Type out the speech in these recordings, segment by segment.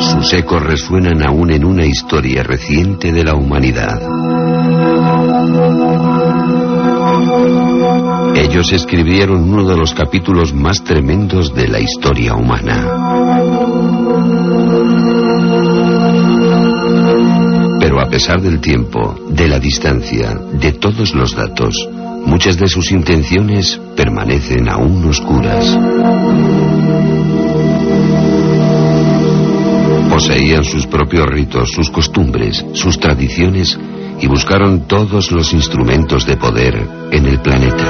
Sus ecos resuenan aún en una historia reciente de la humanidad. Ellos escribieron uno de los capítulos más tremendos de la historia humana. Pero a pesar del tiempo, de la distancia, de todos los datos, muchas de sus intenciones permanecen aún oscuras. Poseían sus propios ritos, sus costumbres, sus tradiciones y buscaron todos los instrumentos de poder en el planeta.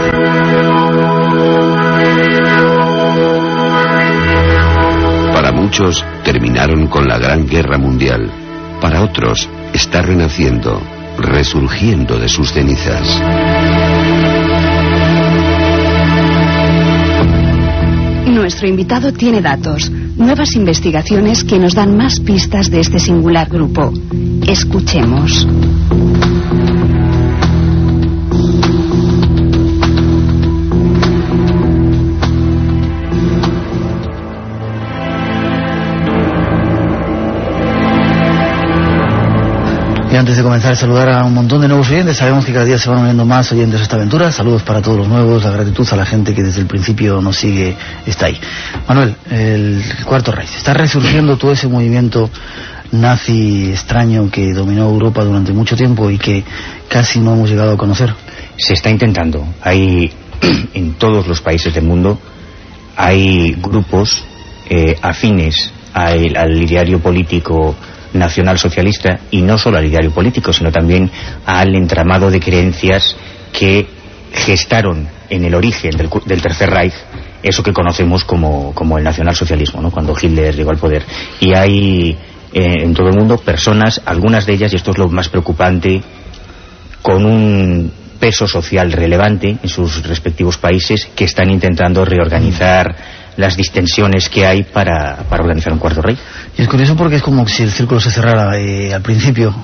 Para muchos terminaron con la Gran Guerra Mundial. Para otros está renaciendo, resurgiendo de sus cenizas. Nuestro invitado tiene datos, nuevas investigaciones que nos dan más pistas de este singular grupo. Escuchemos. Y antes de comenzar a saludar a un montón de nuevos oyentes, sabemos que cada día se van uniendo más oyentes a esta aventura. Saludos para todos los nuevos, la gratitud a la gente que desde el principio nos sigue, está ahí. Manuel, el Cuarto Reich, está resurgiendo todo ese movimiento nazi extraño que dominó Europa durante mucho tiempo y que casi no hemos llegado a conocer. Se está intentando. Hay en todos los países del mundo hay grupos eh, afines al, al ideario político nacional socialista y no solo al ideario político, sino también al entramado de creencias que gestaron en el origen del, del Tercer Reich eso que conocemos como, como el nacionalsocialismo, ¿no? cuando Hitler llegó al poder. Y hay eh, en todo el mundo personas, algunas de ellas, y esto es lo más preocupante, con un peso social relevante en sus respectivos países que están intentando reorganizar las distensiones que hay para, para organizar un cuarto rey. Y es curioso porque es como si el círculo se cerrara eh, al principio.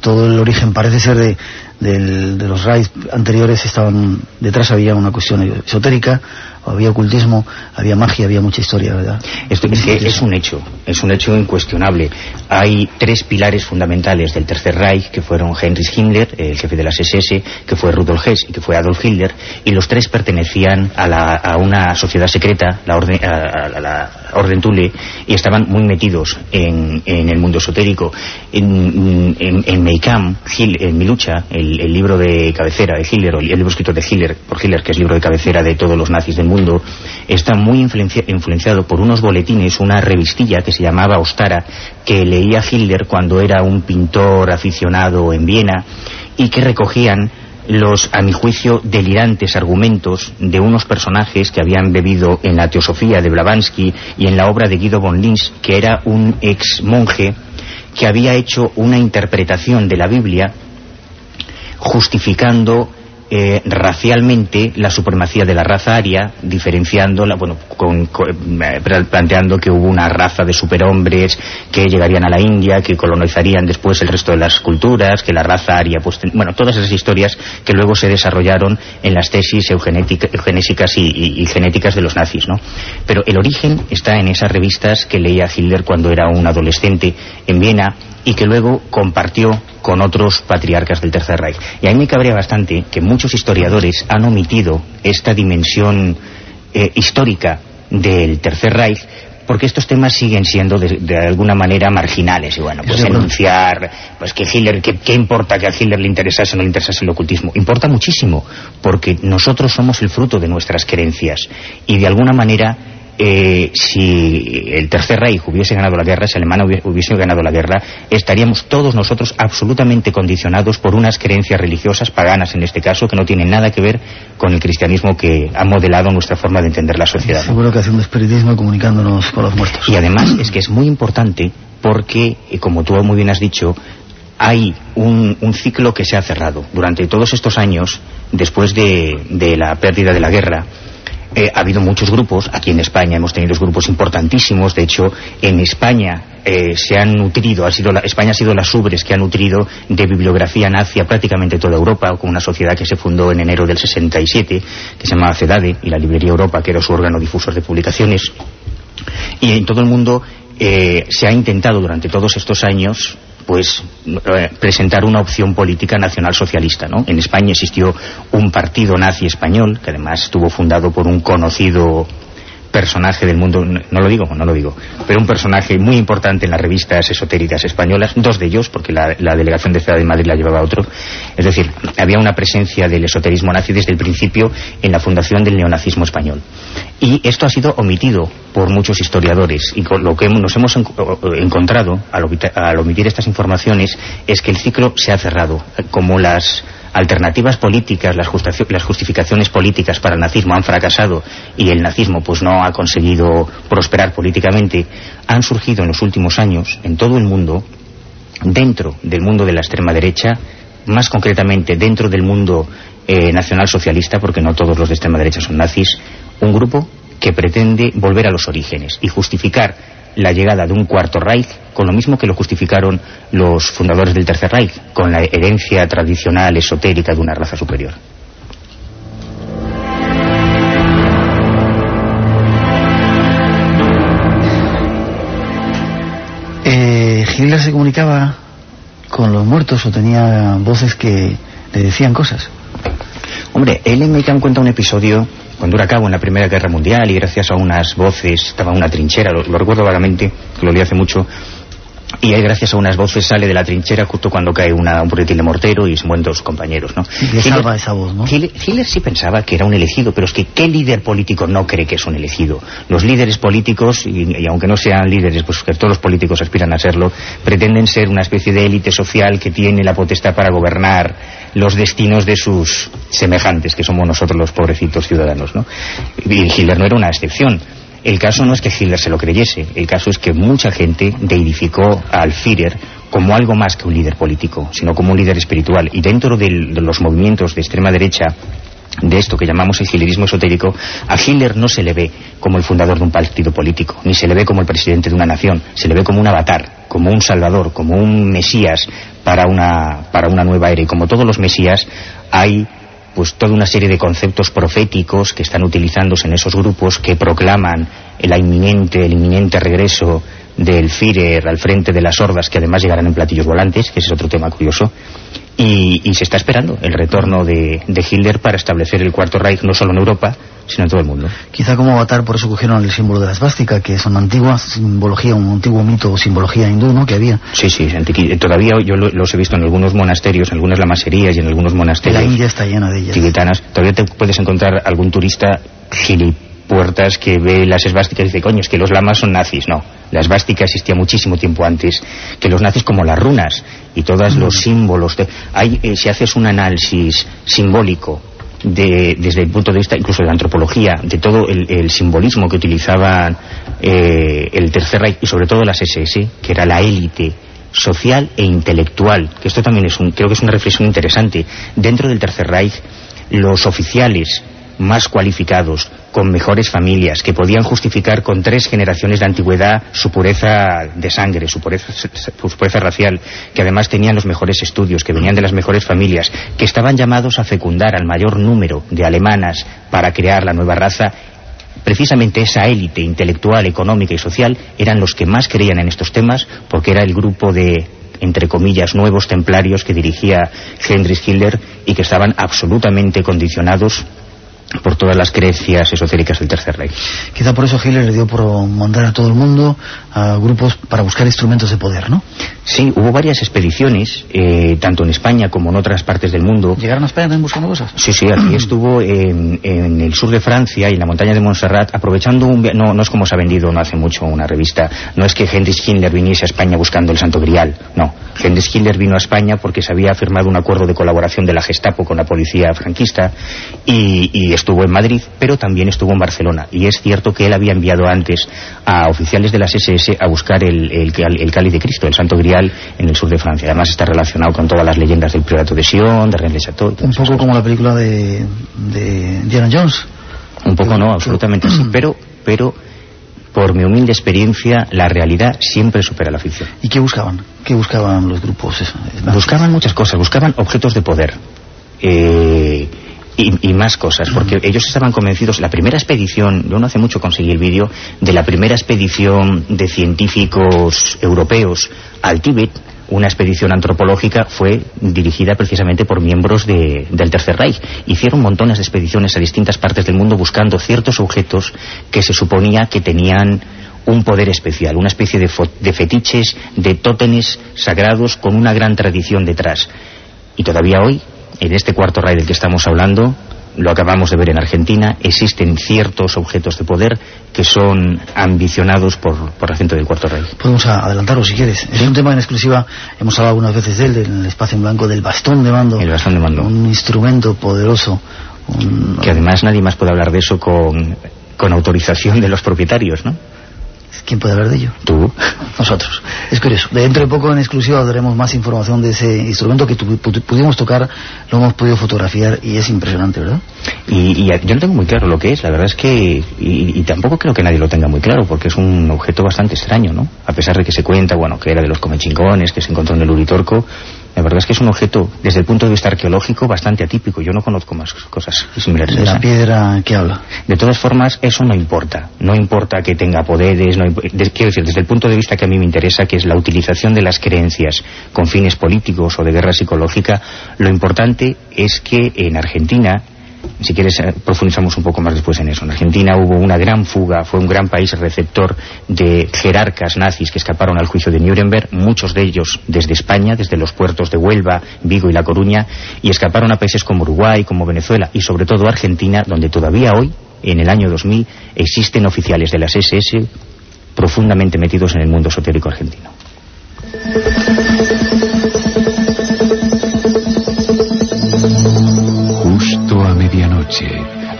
Todo el origen parece ser de, del- de los raids anteriores estaban detrás había una cuestión esotérica, había ocultismo, había magia, había mucha historia, ¿verdad? Esto es que es un hecho, es un hecho incuestionable. Hay tres pilares fundamentales del Tercer Reich, que fueron Heinrich Himmler, el jefe de las SS, que fue Rudolf Hess y que fue Adolf Hitler, y los tres pertenecían a, la- a una sociedad secreta, la orden, a, a la Orden Thule, y estaban muy metidos en, en el mundo esotérico. En, en, en Hil- en Mi lucha, el, el libro de cabecera de Hitler, el libro escrito de Hitler, por Hitler, que es libro de cabecera de todos los nazis del mundo, está muy influencia- influenciado por unos boletines, una revistilla que se llamaba Ostara, que leía Hitler cuando era un pintor aficionado en Viena y que recogían los, a mi juicio, delirantes argumentos de unos personajes que habían bebido en la Teosofía de Blavatsky y en la obra de Guido von Lins, que era un ex monje que había hecho una interpretación de la Biblia justificando eh, racialmente la supremacía de la raza aria, diferenciándola, bueno, con- eh, planteando que hubo una raza de superhombres que llegarían a la India, que colonizarían después el resto de las culturas, que la raza aria, pues, bueno, todas esas historias que luego se desarrollaron en las tesis eugenésicas y- y genéticas de los nazis, ¿no? Pero el origen está en esas revistas que leía Hitler cuando era un adolescente en Viena y que luego compartió con otros patriarcas del Tercer Reich. Y a mí me cabrea bastante que muchos historiadores han omitido esta dimensión eh, histórica del Tercer Reich porque estos temas siguen siendo de, de alguna manera marginales y bueno, pues enunciar pues que Hitler, que- ¿qué importa que a Hitler le interesase o no le interesase el ocultismo? Importa muchísimo, porque nosotros somos el fruto de nuestras creencias y de alguna manera eh, si el Tercer Reich hubiese ganado la guerra, si Alemania hubiese, ganado la guerra, estaríamos todos nosotros absolutamente condicionados por unas creencias religiosas, paganas en este caso, que no tienen nada que ver con el cristianismo que ha modelado nuestra forma de entender la sociedad. Seguro que haciendo espiritismo y comunicándonos con los muertos. Y además es que es muy importante porque, eh, como tú muy bien has dicho, hay un, un ciclo que se ha cerrado. Durante todos estos años, después de, de la pérdida de la guerra, Eh, ha habido muchos grupos, aquí en España hemos tenido grupos importantísimos, de hecho en España eh, se han nutrido, ha sido España ha sido las ubres que ha nutrido de bibliografía nazi prácticamente toda Europa, con una sociedad que se fundó en enero del 67, que se llamaba CEDADE, y la Librería Europa, que era su órgano difusor de publicaciones. Y en todo el mundo eh, se ha intentado durante todos estos años pues eh, presentar una opción política nacional socialista. ¿no? En España existió un partido nazi español, que además estuvo fundado por un conocido personaje del mundo, no lo digo, no lo digo, pero un personaje muy importante en las revistas esotéricas españolas, dos de ellos, porque la, delegación de Ciudad de Madrid la llevaba otro. Es decir, había una presencia del esoterismo nazi desde el principio en la fundación del neonazismo español. Y esto ha sido omitido por muchos historiadores y con lo que nos hemos encontrado al omitir estas informaciones es que el ciclo se ha cerrado, como las alternativas políticas, las, justificaciones políticas para el nazismo han fracasado y el nazismo pues no ha conseguido prosperar políticamente, han surgido en los últimos años en todo el mundo, dentro del mundo de la extrema derecha, más concretamente dentro del mundo eh, nacional socialista, porque no todos los de extrema derecha son nazis, un grupo que pretende volver a los orígenes y justificar la llegada de un cuarto Reich con lo mismo que lo justificaron los fundadores del Tercer Reich, con la herencia tradicional esotérica de una raza superior. Eh, se comunicaba con los muertos o tenía voces que le decían cosas. Hombre, él en cuenta un episodio cuando era cabo en la Primera Guerra Mundial y gracias a unas voces, estaba en una trinchera, lo, recuerdo vagamente, lo leí hace mucho, y ahí gracias a unas voces sale de la trinchera justo cuando cae una, un proyectil de mortero y se mueren dos compañeros, ¿no? Y salva esa voz, ¿no? Hitler, sí pensaba que era un elegido, pero es que ¿qué líder político no cree que es un elegido? Los líderes políticos, y, aunque no sean líderes, pues que todos los políticos aspiran a serlo, pretenden ser una especie de élite social que tiene la potestad para gobernar los destinos de sus semejantes, que somos nosotros los pobrecitos ciudadanos, ¿no? Y Hitler no era una excepción el caso no es que Hitler se lo creyese, el caso es que mucha gente deidificó al Führer como algo más que un líder político, sino como un líder espiritual. Y dentro de los movimientos de extrema derecha de esto que llamamos el hitlerismo esotérico, a Hitler no se le ve como el fundador de un partido político, ni se le ve como el presidente de una nación, se le ve como un avatar, como un salvador, como un mesías para una, para una nueva era. Y como todos los mesías, hay pues toda una serie de conceptos proféticos que están utilizándose en esos grupos que proclaman el inminente, el inminente regreso del Führer al frente de las hordas que además llegarán en platillos volantes, que ese es otro tema curioso, y, se está esperando el retorno de, de, Hitler para establecer el Cuarto Reich no solo en Europa, sino en todo el mundo. Quizá como avatar por eso cogieron el símbolo de la esvástica, que es una antigua simbología, un antiguo mito o simbología hindú, ¿no?, que había. Sí, sí, todavía yo los he visto en algunos monasterios, en algunas lamaserías y en algunos monasterios. La India está llena de ellas. Tibetanas. Todavía te puedes encontrar algún turista gilipuertas que ve las esvásticas y dice, coño, es que los lamas son nazis. No, la esvástica existía muchísimo tiempo antes que los nazis como las runas y todos los símbolos. hay, eh, si haces un análisis simbólico desde el punto de vista incluso de la antropología, de todo el, simbolismo que utilizaban eh, el Tercer Reich y sobre todo las SS, que era la élite social e intelectual, que esto también es un, creo que es una reflexión interesante. Dentro del Tercer Reich, los oficiales más cualificados, con mejores familias, que podían justificar con tres generaciones de antigüedad su pureza de sangre, su pureza, su pureza racial, que además tenían los mejores estudios, que venían de las mejores familias, que estaban llamados a fecundar al mayor número de alemanas para crear la nueva raza, precisamente esa élite intelectual, económica y social eran los que más creían en estos temas porque era el grupo de entre comillas, nuevos templarios que dirigía Heinrich Hitler y que estaban absolutamente condicionados por todas las creencias esotéricas del Tercer Reich. Quizá por eso Hitler le dio por mandar a todo el mundo a grupos para buscar instrumentos de poder, ¿no? Sí, hubo varias expediciones, eh, tanto en España como en otras partes del mundo. ¿Llegaron a España también buscando cosas? Sí, sí, aquí estuvo en, el sur de Francia y en la montaña de Montserrat, aprovechando un... No, no es como se ha vendido no hace mucho una revista, no es que Heinrich Hitler viniese a España buscando el Santo Grial, no. Heinrich Hitler vino a España porque se había firmado un acuerdo de colaboración de la Gestapo con la policía franquista y, y estuvo en Madrid, pero también estuvo en Barcelona. Y es cierto que él había enviado antes a oficiales de las SS a buscar el, el, el cáliz de Cristo, el Santo Grial, en el sur de Francia. Además está relacionado con todas las leyendas del Priorato de Sion, de René Chateau. Un poco como la película de, de Diana Jones. Un poco no, absolutamente sí, pero, pero por mi humilde experiencia, la realidad siempre supera la ficción. ¿Y qué buscaban? ¿Qué buscaban los grupos? Buscaban muchas cosas, buscaban objetos de poder. Eh, y, más cosas, porque ellos estaban convencidos, la primera expedición, yo no hace mucho conseguí el vídeo, de la primera expedición de científicos europeos al Tíbet, una expedición antropológica fue dirigida precisamente por miembros del Tercer Reich. Hicieron montones de expediciones a distintas partes del mundo buscando ciertos objetos que se suponía que tenían un poder especial, una especie de, de fetiches, de tótenes sagrados con una gran tradición detrás. Y todavía hoy, en este cuarto Reich del que estamos hablando, lo acabamos de ver en Argentina, existen ciertos objetos de poder que son ambicionados por, por la gente del Cuarto Rey. Podemos adelantarlo si quieres. Es un tema en exclusiva, hemos hablado algunas veces de él, del espacio en blanco, del bastón de mando. El bastón de mando. Un instrumento poderoso. Que además nadie más puede hablar de eso con, con autorización de los propietarios, ¿no? ¿Quién puede hablar de ello? Tú. Nosotros. Es curioso. Dentro de poco en exclusiva daremos más información de ese instrumento que pudimos tocar, lo hemos podido fotografiar y es impresionante, ¿verdad? Y, yo no tengo muy claro lo que es, la verdad es que... Y, tampoco creo que nadie lo tenga muy claro, porque es un objeto bastante extraño, ¿no? A pesar de que se cuenta, bueno, que era de los comechingones, que se encontró en el Uritorco, la verdad es que es un objeto, desde el punto de vista arqueológico, bastante atípico. Yo no conozco más cosas similares. ¿De la piedra que habla? De todas formas, eso no importa. No importa que tenga poderes, no quiero decir, desde el punto de vista que a mí me interesa, que es la utilización de las creencias con fines políticos o de guerra psicológica, lo importante es que en Argentina si quieres eh, profundizamos un poco más después en eso. En Argentina hubo una gran fuga, fue un gran país receptor de jerarcas nazis que escaparon al juicio de Nuremberg, muchos de ellos desde España, desde los puertos de Huelva, Vigo y La Coruña, y escaparon a países como Uruguay, como Venezuela y sobre todo Argentina, donde todavía hoy, en el año 2000, existen oficiales de las SS profundamente metidos en el mundo esotérico argentino.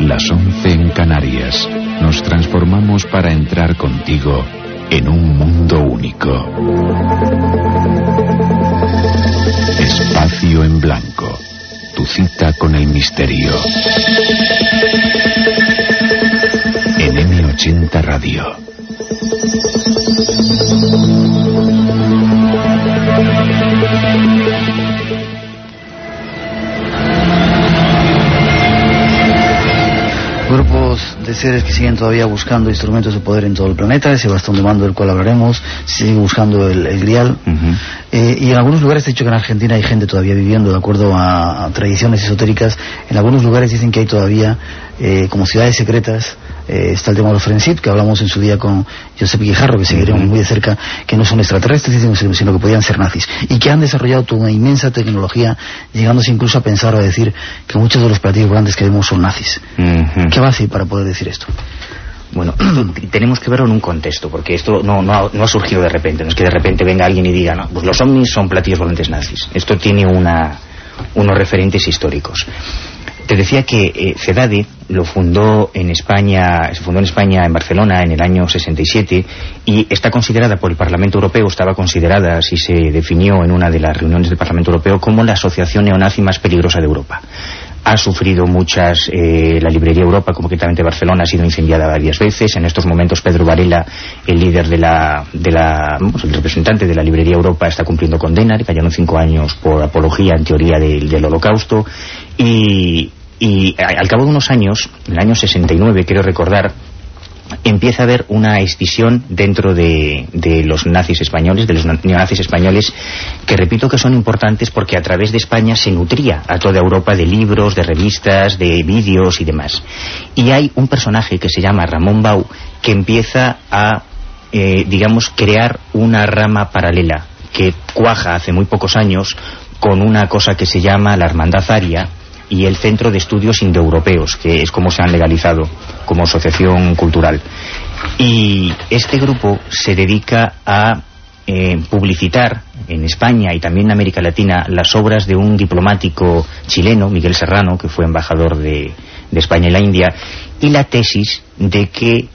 Las 11 en Canarias, nos transformamos para entrar contigo en un mundo único. Espacio en blanco, tu cita con el misterio. En M80 Radio. Grupos de seres que siguen todavía buscando instrumentos de poder en todo el planeta, ese bastón de mando del cual hablaremos, sigue buscando el, grial. Eh, y en algunos lugares, he dicho que en Argentina hay gente todavía viviendo de acuerdo a, tradiciones esotéricas, en algunos lugares dicen que hay todavía eh, como ciudades secretas eh, está el tema de los Friendship, que hablamos en su día con Josep Guijarro, que seguiremos muy de cerca, que no son extraterrestres, sino, que podían ser nazis. Y que han desarrollado toda una inmensa tecnología, llegándose incluso a pensar o a decir que muchos de los platillos grandes que vemos son nazis. ¿Qué va a hacer para poder decir esto? Bueno, tenemos que verlo en un contexto, porque esto no, no, ha, surgido de repente, no es que de repente venga alguien y diga, no, pues los ovnis son platillos volantes nazis. Esto tiene una, unos referentes históricos. Te decía que eh, CEDADE lo fundó en España, se fundó en España, en Barcelona, en el año 67, y está considerada por el Parlamento Europeo, estaba considerada, así se definió en una de las reuniones del Parlamento Europeo, como la asociación neonazi más peligrosa de Europa ha sufrido muchas, eh, la librería Europa, concretamente Barcelona, ha sido incendiada varias veces. En estos momentos Pedro Varela, el líder de la, de la el representante de la librería Europa, está cumpliendo condena, le cayeron cinco años por apología en teoría del, holocausto. Y, y al cabo de unos años, en el año 69, quiero recordar, empieza a haber una escisión dentro de, los nazis españoles, de los neonazis españoles, que repito que son importantes porque a través de España se nutría a toda Europa de libros, de revistas, de vídeos y demás. Y hay un personaje que se llama Ramón Bau que empieza a, eh, digamos, crear una rama paralela que cuaja hace muy pocos años con una cosa que se llama la Hermandad Aria, y el Centro de Estudios Indoeuropeos, que es como se han legalizado como asociación cultural. Y este grupo se dedica a eh, publicitar en España y también en América Latina las obras de un diplomático chileno, Miguel Serrano, que fue embajador de, España en la India, y la tesis de que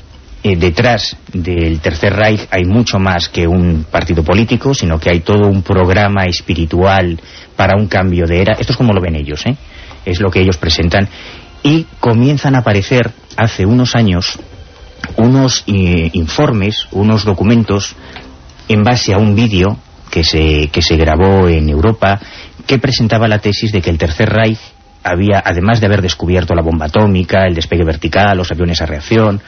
eh, detrás del Tercer Reich hay mucho más que un partido político, sino que hay todo un programa espiritual para un cambio de era. Esto es como lo ven ellos, ¿eh? Es lo que ellos presentan, y comienzan a aparecer hace unos años unos eh, informes, unos documentos en base a un vídeo que se, que se grabó en Europa que presentaba la tesis de que el Tercer Reich había, además de haber descubierto la bomba atómica, el despegue vertical, los aviones a reacción,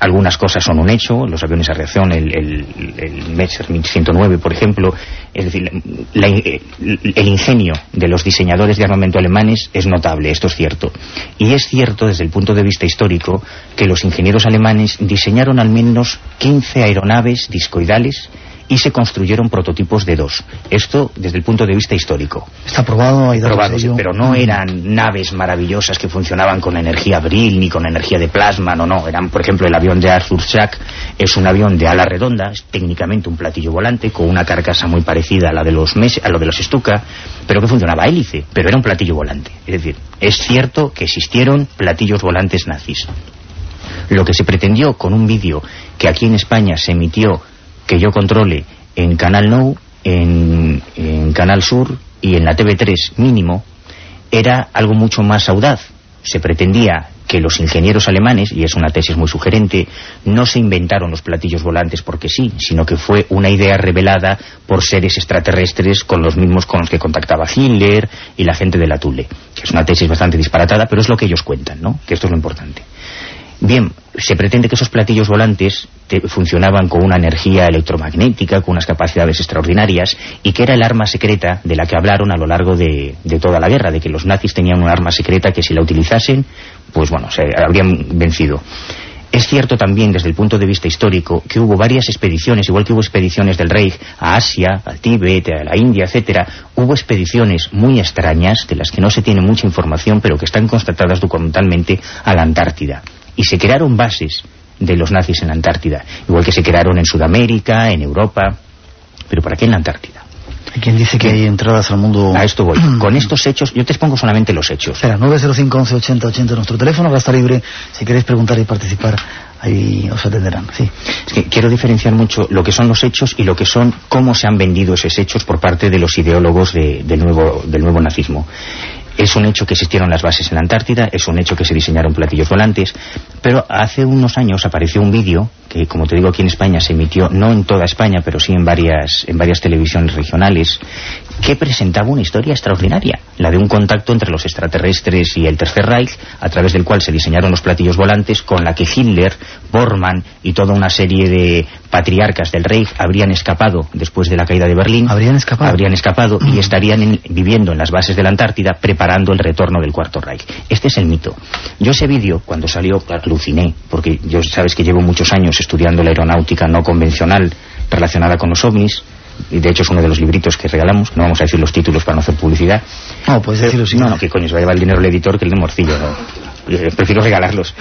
algunas cosas son un hecho, los aviones a reacción, el, el, el Messerschmitt 109, por ejemplo, es decir, la, el ingenio de los diseñadores de armamento alemanes es notable, esto es cierto. Y es cierto, desde el punto de vista histórico, que los ingenieros alemanes diseñaron al menos 15 aeronaves discoidales y se construyeron prototipos de dos. Esto desde el punto de vista histórico. Está probado, hay pero no eran naves maravillosas que funcionaban con energía bril ni con energía de plasma, no, no. Eran, por ejemplo, el avión de Arthur Schack es un avión de ala redonda, es técnicamente un platillo volante con una carcasa muy parecida a la de los Mes a lo de los Stuka, pero que funcionaba a hélice, pero era un platillo volante. Es decir, es cierto que existieron platillos volantes nazis. Lo que se pretendió con un vídeo que aquí en España se emitió que yo controle en Canal en, en Canal Sur y en la TV3 mínimo, era algo mucho más audaz. Se pretendía que los ingenieros alemanes, y es una tesis muy sugerente, no se inventaron los platillos volantes porque sí, sino que fue una idea revelada por seres extraterrestres con los mismos con los que contactaba Hitler y la gente de la Tule. Que es una tesis bastante disparatada, pero es lo que ellos cuentan, ¿no? Que esto es lo importante. Bien, se pretende que esos platillos volantes funcionaban con una energía electromagnética, con unas capacidades extraordinarias, y que era el arma secreta de la que hablaron a lo largo de, de toda la guerra, de que los nazis tenían un arma secreta que si la utilizasen, pues bueno, se habrían vencido. Es cierto también desde el punto de vista histórico que hubo varias expediciones, igual que hubo expediciones del Reich a Asia, al Tíbet, a la India, etcétera, hubo expediciones muy extrañas de las que no se tiene mucha información, pero que están constatadas documentalmente a la Antártida y se crearon bases de los nazis en la Antártida, igual que se crearon en Sudamérica, en Europa, pero ¿para qué en la Antártida? Hay quien dice que hay entradas al mundo... A esto voy. Con estos hechos, yo te expongo solamente los hechos. Espera, 905 11 80 80 nuestro teléfono, va a estar libre. Si queréis preguntar y participar, ahí os atenderán. Sí. Es que quiero diferenciar mucho lo que son los hechos y lo que son cómo se han vendido esos hechos por parte de los ideólogos de, del, nuevo, del nuevo nazismo. Es un hecho que existieron las bases en la Antártida, es un hecho que se diseñaron platillos volantes, pero hace unos años apareció un vídeo que, como te digo, aquí en España se emitió, no en toda España, pero sí en varias, en varias televisiones regionales, que presentaba una historia extraordinaria, la de un contacto entre los extraterrestres y el Tercer Reich, a través del cual se diseñaron los platillos volantes, con la que Hitler, Bormann y toda una serie de patriarcas del Reich habrían escapado después de la caída de Berlín. ¿Habrían escapado? Habrían escapado y estarían en, viviendo en las bases de la Antártida preparando el retorno del Cuarto Reich. Este es el mito. Yo ese vídeo, cuando salió, aluciné, porque yo sabes que llevo muchos años estudiando la aeronáutica no convencional relacionada con los ovnis, y de hecho es uno de los libritos que regalamos, no vamos a decir los títulos para no hacer publicidad. No, puedes decirlo sí. No, no, que coño, se va a llevar el dinero el editor que el de Morcillo, no. Eh, prefiero regalarlos.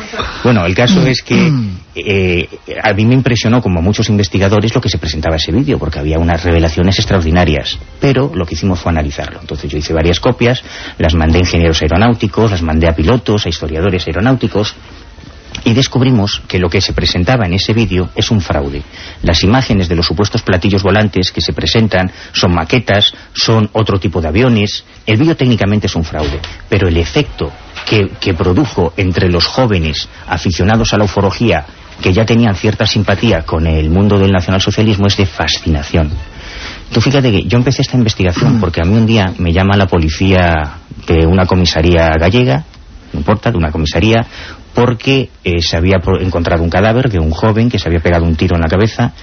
Bueno, el caso es que eh, a mí me impresionó, como a muchos investigadores, lo que se presentaba ese vídeo, porque había unas revelaciones extraordinarias. Pero lo que hicimos fue analizarlo. Entonces yo hice varias copias, las mandé a ingenieros aeronáuticos, las mandé a pilotos, a historiadores aeronáuticos, y descubrimos que lo que se presentaba en ese vídeo es un fraude. Las imágenes de los supuestos platillos volantes que se presentan son maquetas, son otro tipo de aviones. El vídeo técnicamente es un fraude, pero el efecto que, que produjo entre los jóvenes aficionados a la ufología que ya tenían cierta simpatía con el mundo del nacionalsocialismo es de fascinación. Tú fíjate que yo empecé esta investigación porque a mí un día me llama la policía de una comisaría gallega, no importa, de una comisaría, porque eh, se había encontrado un cadáver de un joven que se había pegado un tiro en la cabeza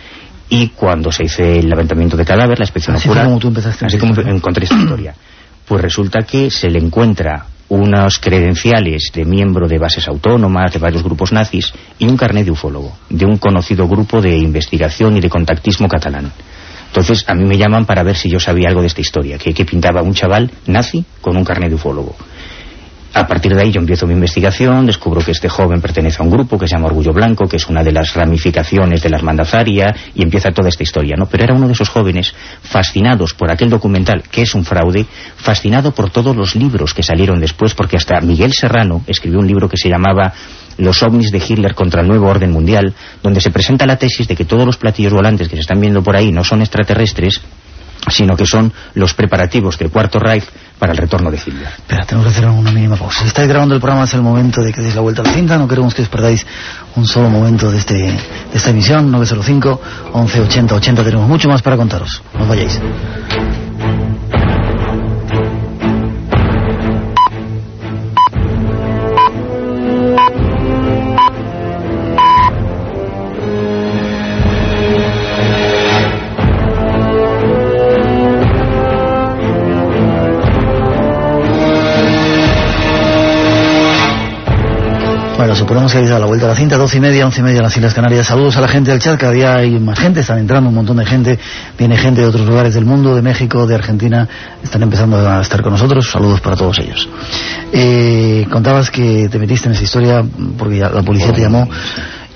y cuando se hizo el levantamiento de cadáver, la inspección así ocular, como tú empezaste así como encontré esta historia, pues resulta que se le encuentra unos credenciales de miembro de bases autónomas, de varios grupos nazis, y un carnet de ufólogo, de un conocido grupo de investigación y de contactismo catalán. Entonces, a mí me llaman para ver si yo sabía algo de esta historia, que, que pintaba un chaval nazi con un carnet de ufólogo. A partir de ahí yo empiezo mi investigación, descubro que este joven pertenece a un grupo que se llama Orgullo Blanco, que es una de las ramificaciones de la hermandad Zaria, y empieza toda esta historia, ¿no? Pero era uno de esos jóvenes fascinados por aquel documental, que es un fraude, fascinado por todos los libros que salieron después, porque hasta Miguel Serrano escribió un libro que se llamaba Los ovnis de Hitler contra el nuevo orden mundial, donde se presenta la tesis de que todos los platillos volantes que se están viendo por ahí no son extraterrestres, sino que son los preparativos que el Cuarto Reich para el retorno de Hitler. Espera, tenemos que hacer una mínima pausa. Si estáis grabando el programa es el momento de que deis la vuelta a la cinta, no queremos que os perdáis un solo momento de, este, de esta emisión, 905 11 80 80, tenemos mucho más para contaros. No vayáis. Suponemos que habéis dado la vuelta a la cinta, doce y media, once y media en las Islas Canarias. Saludos a la gente del chat, cada día hay más gente, están entrando un montón de gente, viene gente de otros lugares del mundo, de México, de Argentina, están empezando a estar con nosotros, saludos para todos ellos. Eh, contabas que te metiste en esa historia porque la policía te llamó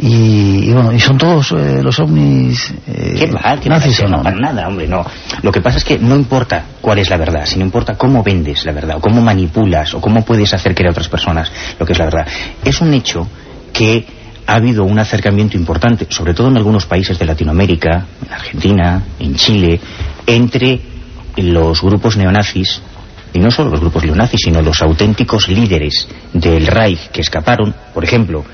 y, y bueno, y son todos eh, los ovnis eh, ¿Qué va? ¿Qué nazis o no. No, para nada, hombre, no. Lo que pasa es que no importa cuál es la verdad, sino importa cómo vendes la verdad, o cómo manipulas, o cómo puedes hacer creer a otras personas lo que es la verdad. Es un hecho que ha habido un acercamiento importante, sobre todo en algunos países de Latinoamérica, en Argentina, en Chile, entre los grupos neonazis, y no solo los grupos neonazis, sino los auténticos líderes del Reich que escaparon, por ejemplo,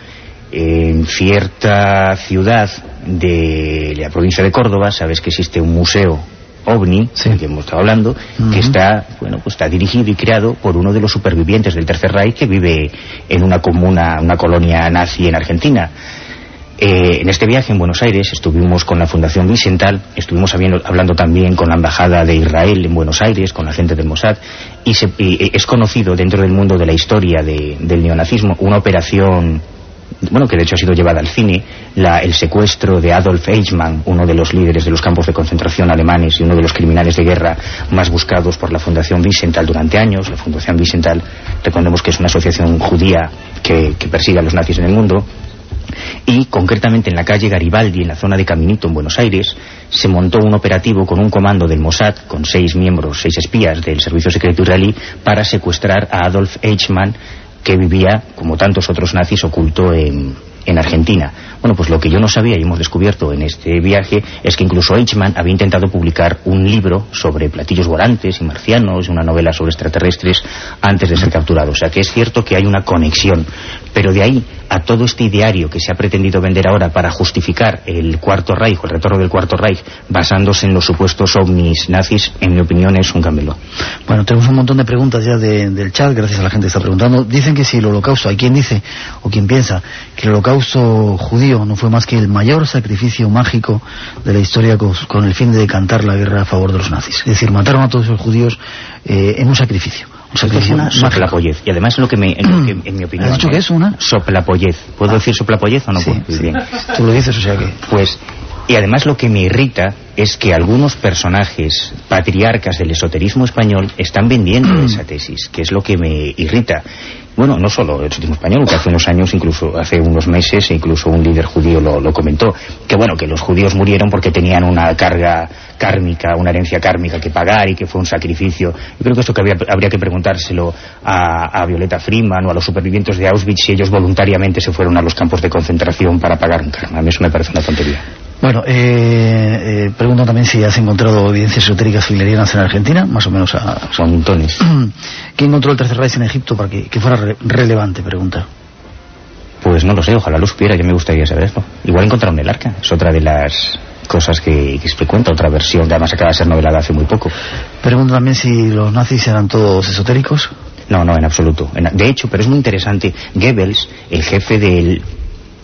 en cierta ciudad de la provincia de Córdoba, sabes que existe un museo OVNI, Sí. del que hemos estado hablando, que está, bueno, pues está dirigido y creado por uno de los supervivientes del Tercer Reich que vive en una comuna, una colonia nazi en Argentina. Eh, en este viaje en Buenos Aires estuvimos con la Fundación Vicental, estuvimos habiendo- hablando también con la Embajada de Israel en Buenos Aires, con la gente del Mossad, y, se- y, eh, es conocido dentro del mundo de la historia de- del neonazismo una operación, bueno, que de hecho ha sido llevada al cine, la- el secuestro de Adolf Eichmann, uno de los líderes de los campos de concentración alemanes y uno de los criminales de guerra más buscados por la Fundación Vicental durante años. La Fundación Vicental, recordemos que es una asociación judía que, que persigue a los nazis en el mundo, y concretamente en la calle Garibaldi, en la zona de Caminito, en Buenos Aires, se montó un operativo con un comando del Mossad, con seis miembros, seis espías del Servicio Secreto Israelí, para secuestrar a Adolf Eichmann, que vivía, como tantos otros nazis, oculto en, en Argentina. Bueno, pues lo que yo no sabía y hemos descubierto en este viaje es que incluso Eichmann había intentado publicar un libro sobre platillos volantes y marcianos, una novela sobre extraterrestres, antes de ser capturado. O sea que es cierto que hay una conexión, pero de ahí a todo este ideario que se ha pretendido vender ahora para justificar el Cuarto Reich o el retorno del Cuarto Reich basándose en los supuestos ovnis nazis, en mi opinión es un camelo. Bueno, tenemos un montón de preguntas ya de- del chat, gracias a la gente que está preguntando. Dicen que si el holocausto, hay quien dice o quien piensa que el holocausto judío no fue más que el mayor sacrificio mágico de la historia con, el fin de decantar la guerra a favor de los nazis. Es decir, mataron a todos los judíos eh, en un sacrificio. Un Esto es una soplapollez. Y además, lo que me, en, lo que- en mi opinión. ¿Has dicho que es una? Soplapollez. ¿Puedo decir soplapollez o no? Sí, sí. bien. Tú lo dices, o sea que... Pues, y además lo que me irrita es que algunos personajes patriarcas del esoterismo español están vendiendo esa tesis, que es lo que me irrita. Bueno, no solo el esoterismo español, que hace unos años, incluso hace unos meses, incluso un líder judío lo, lo comentó, que bueno, que los judíos murieron porque tenían una carga kármica, una herencia kármica que pagar y que fue un sacrificio. Yo creo que esto que había- habría que preguntárselo a, a Violeta Freeman o a los supervivientes de Auschwitz si ellos voluntariamente se fueron a los campos de concentración para pagar un karma. A mí eso me parece una tontería. Bueno, eh, eh, preguntan también si has encontrado evidencias esotéricas hitlerianas en Argentina, más o menos a... Son montones. ¿Quién encontró el tercer Reich en Egipto para que, que fuera re- relevante? Pregunta. Pues no lo sé, ojalá lo supiera, yo me gustaría saber esto. Igual encontraron el arca, es otra de las cosas que, que se cuenta, otra versión, además acaba de ser novelada hace muy poco. Pregunta también si los nazis eran todos esotéricos. No, no, en absoluto. De hecho, pero es muy interesante, Goebbels, el jefe del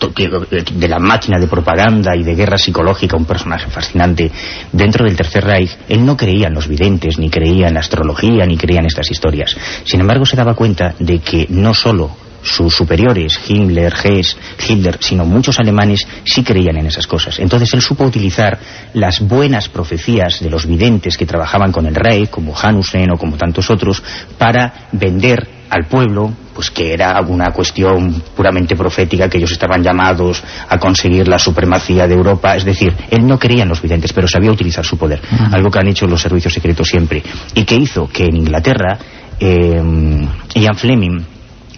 de la máquina de propaganda y de guerra psicológica, un personaje fascinante dentro del Tercer Reich, él no creía en los videntes, ni creía en la astrología, ni creía en estas historias. Sin embargo, se daba cuenta de que no solo sus superiores, Himmler, Hess, Hitler, sino muchos alemanes sí creían en esas cosas. Entonces él supo utilizar las buenas profecías de los videntes que trabajaban con el rey, como Hanussen o como tantos otros, para vender al pueblo pues que era una cuestión puramente profética que ellos estaban llamados a conseguir la supremacía de Europa. Es decir, él no creía en los videntes pero sabía utilizar su poder algo que han hecho los servicios secretos siempre. Y que hizo que en Inglaterra eh, Ian Fleming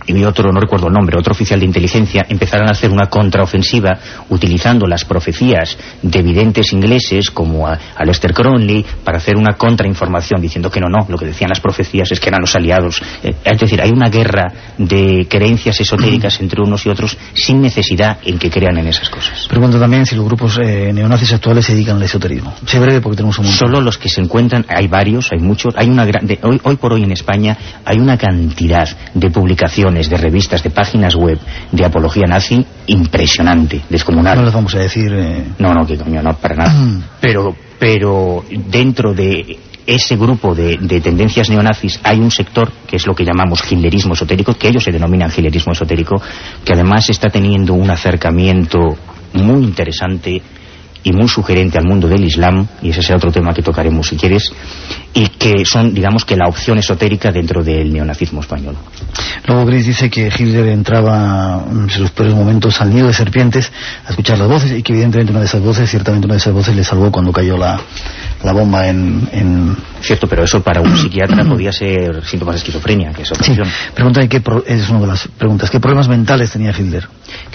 y otro, no recuerdo el nombre, otro oficial de inteligencia, empezaron a hacer una contraofensiva utilizando las profecías de videntes ingleses como a, Lester Cronley para hacer una contrainformación diciendo que no, no, lo que decían las profecías es que eran los aliados. Eh, es decir, hay una guerra de creencias esotéricas entre unos y otros sin necesidad en que crean en esas cosas. Pregunto también si los grupos eh, neonazis actuales se dedican al esoterismo. Sé breve porque tenemos un Solo los que se encuentran, hay varios, hay muchos, hay una grande, hoy, hoy por hoy en España hay una cantidad de publicaciones, de revistas, de páginas web de apología nazi impresionante, descomunal. No les vamos a decir... Eh, no, no, que coño, no, para nada. pero, pero dentro de ese grupo de, de, tendencias neonazis hay un sector que es lo que llamamos hitlerismo esotérico, que ellos se denominan hitlerismo esotérico, que además está teniendo un acercamiento muy interesante y muy sugerente al mundo del Islam, y ese será otro tema que tocaremos si quieres, y que son, digamos, que la opción esotérica dentro del neonazismo español. Luego Gris dice que Hitler entraba en sus peores momentos al nido de serpientes a escuchar las voces y que evidentemente una de esas voces, ciertamente una de esas voces le salvó cuando cayó la, la bomba en, Cierto, pero eso para un psiquiatra podía ser síntomas de esquizofrenia, que es otra sí. Pregunta qué es una de las preguntas. ¿Qué problemas mentales tenía Hitler?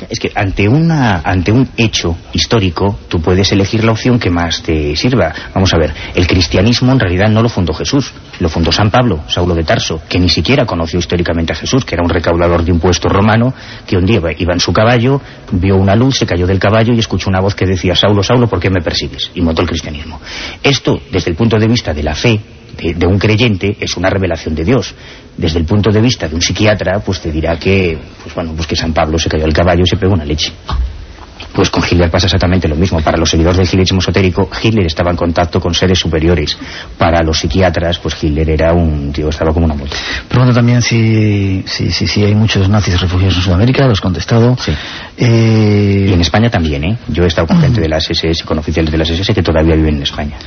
Es que ante, una, ante un hecho histórico tú puedes elegir la opción que más te sirva. Vamos a ver, el cristianismo en realidad no lo fundó Jesús, lo fundó San Pablo, Saulo de Tarso, que ni siquiera conoció históricamente a Jesús, que era un recaudador de impuestos romano, que un día iba en su caballo, vio una luz, se cayó del caballo y escuchó una voz que decía, Saulo, Saulo, ¿por qué me persigues? Y montó el cristianismo. Esto, desde el punto de vista de la fe, de, un creyente es una revelación de Dios. Desde el punto de vista de un psiquiatra, pues te dirá que, pues bueno, pues que San Pablo se cayó del caballo y se pegó una leche. Pues con Hitler pasa exactamente lo mismo. Para los seguidores del hitlerismo esotérico, Hitler estaba en contacto con seres superiores. Para los psiquiatras, pues Hitler era un tío, estaba como una muerte. Pregunto también si, si, si, hay muchos nazis refugiados en Sudamérica, lo has contestado. Sí. Eh, y en España también, ¿eh? Yo he estado con gente de las SS, con oficiales de las SS que todavía viven en España.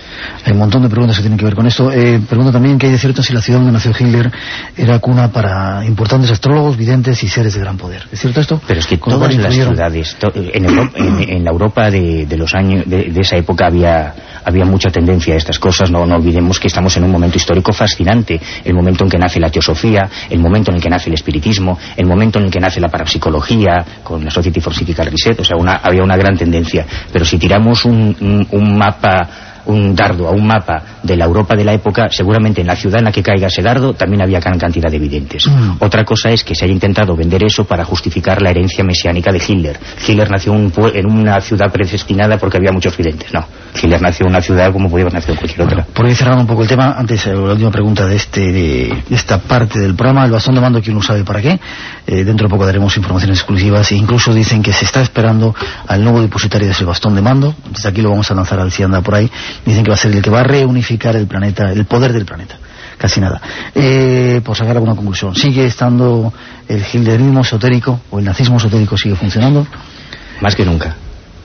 Hay un montón de preguntas que tienen que ver con esto. Eh, pregunto también qué hay de cierto si la ciudad donde nació Hitler era cuna para importantes astrólogos, videntes y seres de gran poder. ¿Es cierto esto? Pero es que todas las ciudades, en Europa, en, la Europa de, los años de, esa época había había mucha tendencia a estas cosas no, no olvidemos que estamos en un momento histórico fascinante el momento en que nace la teosofía el momento en el que nace el espiritismo el momento en el que nace la parapsicología con la Society Psychical Reset o sea una, había una gran tendencia. Pero si tiramos un, un mapa un dardo a un mapa de la Europa de la época, seguramente en la ciudad en la que caiga ese dardo también había gran cantidad de videntes. Mm. Otra cosa es que se haya intentado vender eso para justificar la herencia mesiánica de Hitler. Hitler nació en una ciudad predestinada porque había muchos videntes. No, Hitler nació en una ciudad como podía haber nacido en cualquier otra. por ir cerrando un poco el tema, antes eh, la última pregunta de, este, de, esta parte del programa, el bastón de mando, ¿quién no sabe para qué? Eh, dentro de poco daremos informaciones exclusivas e incluso dicen que se está esperando al nuevo depositario de ese bastón de mando. Desde aquí lo vamos a lanzar al si anda por ahí. Dicen que va a ser el que va a reunificar el planeta, el poder del planeta. Casi nada. Eh, por sacar alguna conclusión, ¿sigue estando el hilderismo esotérico o el nazismo esotérico sigue funcionando? Más que nunca.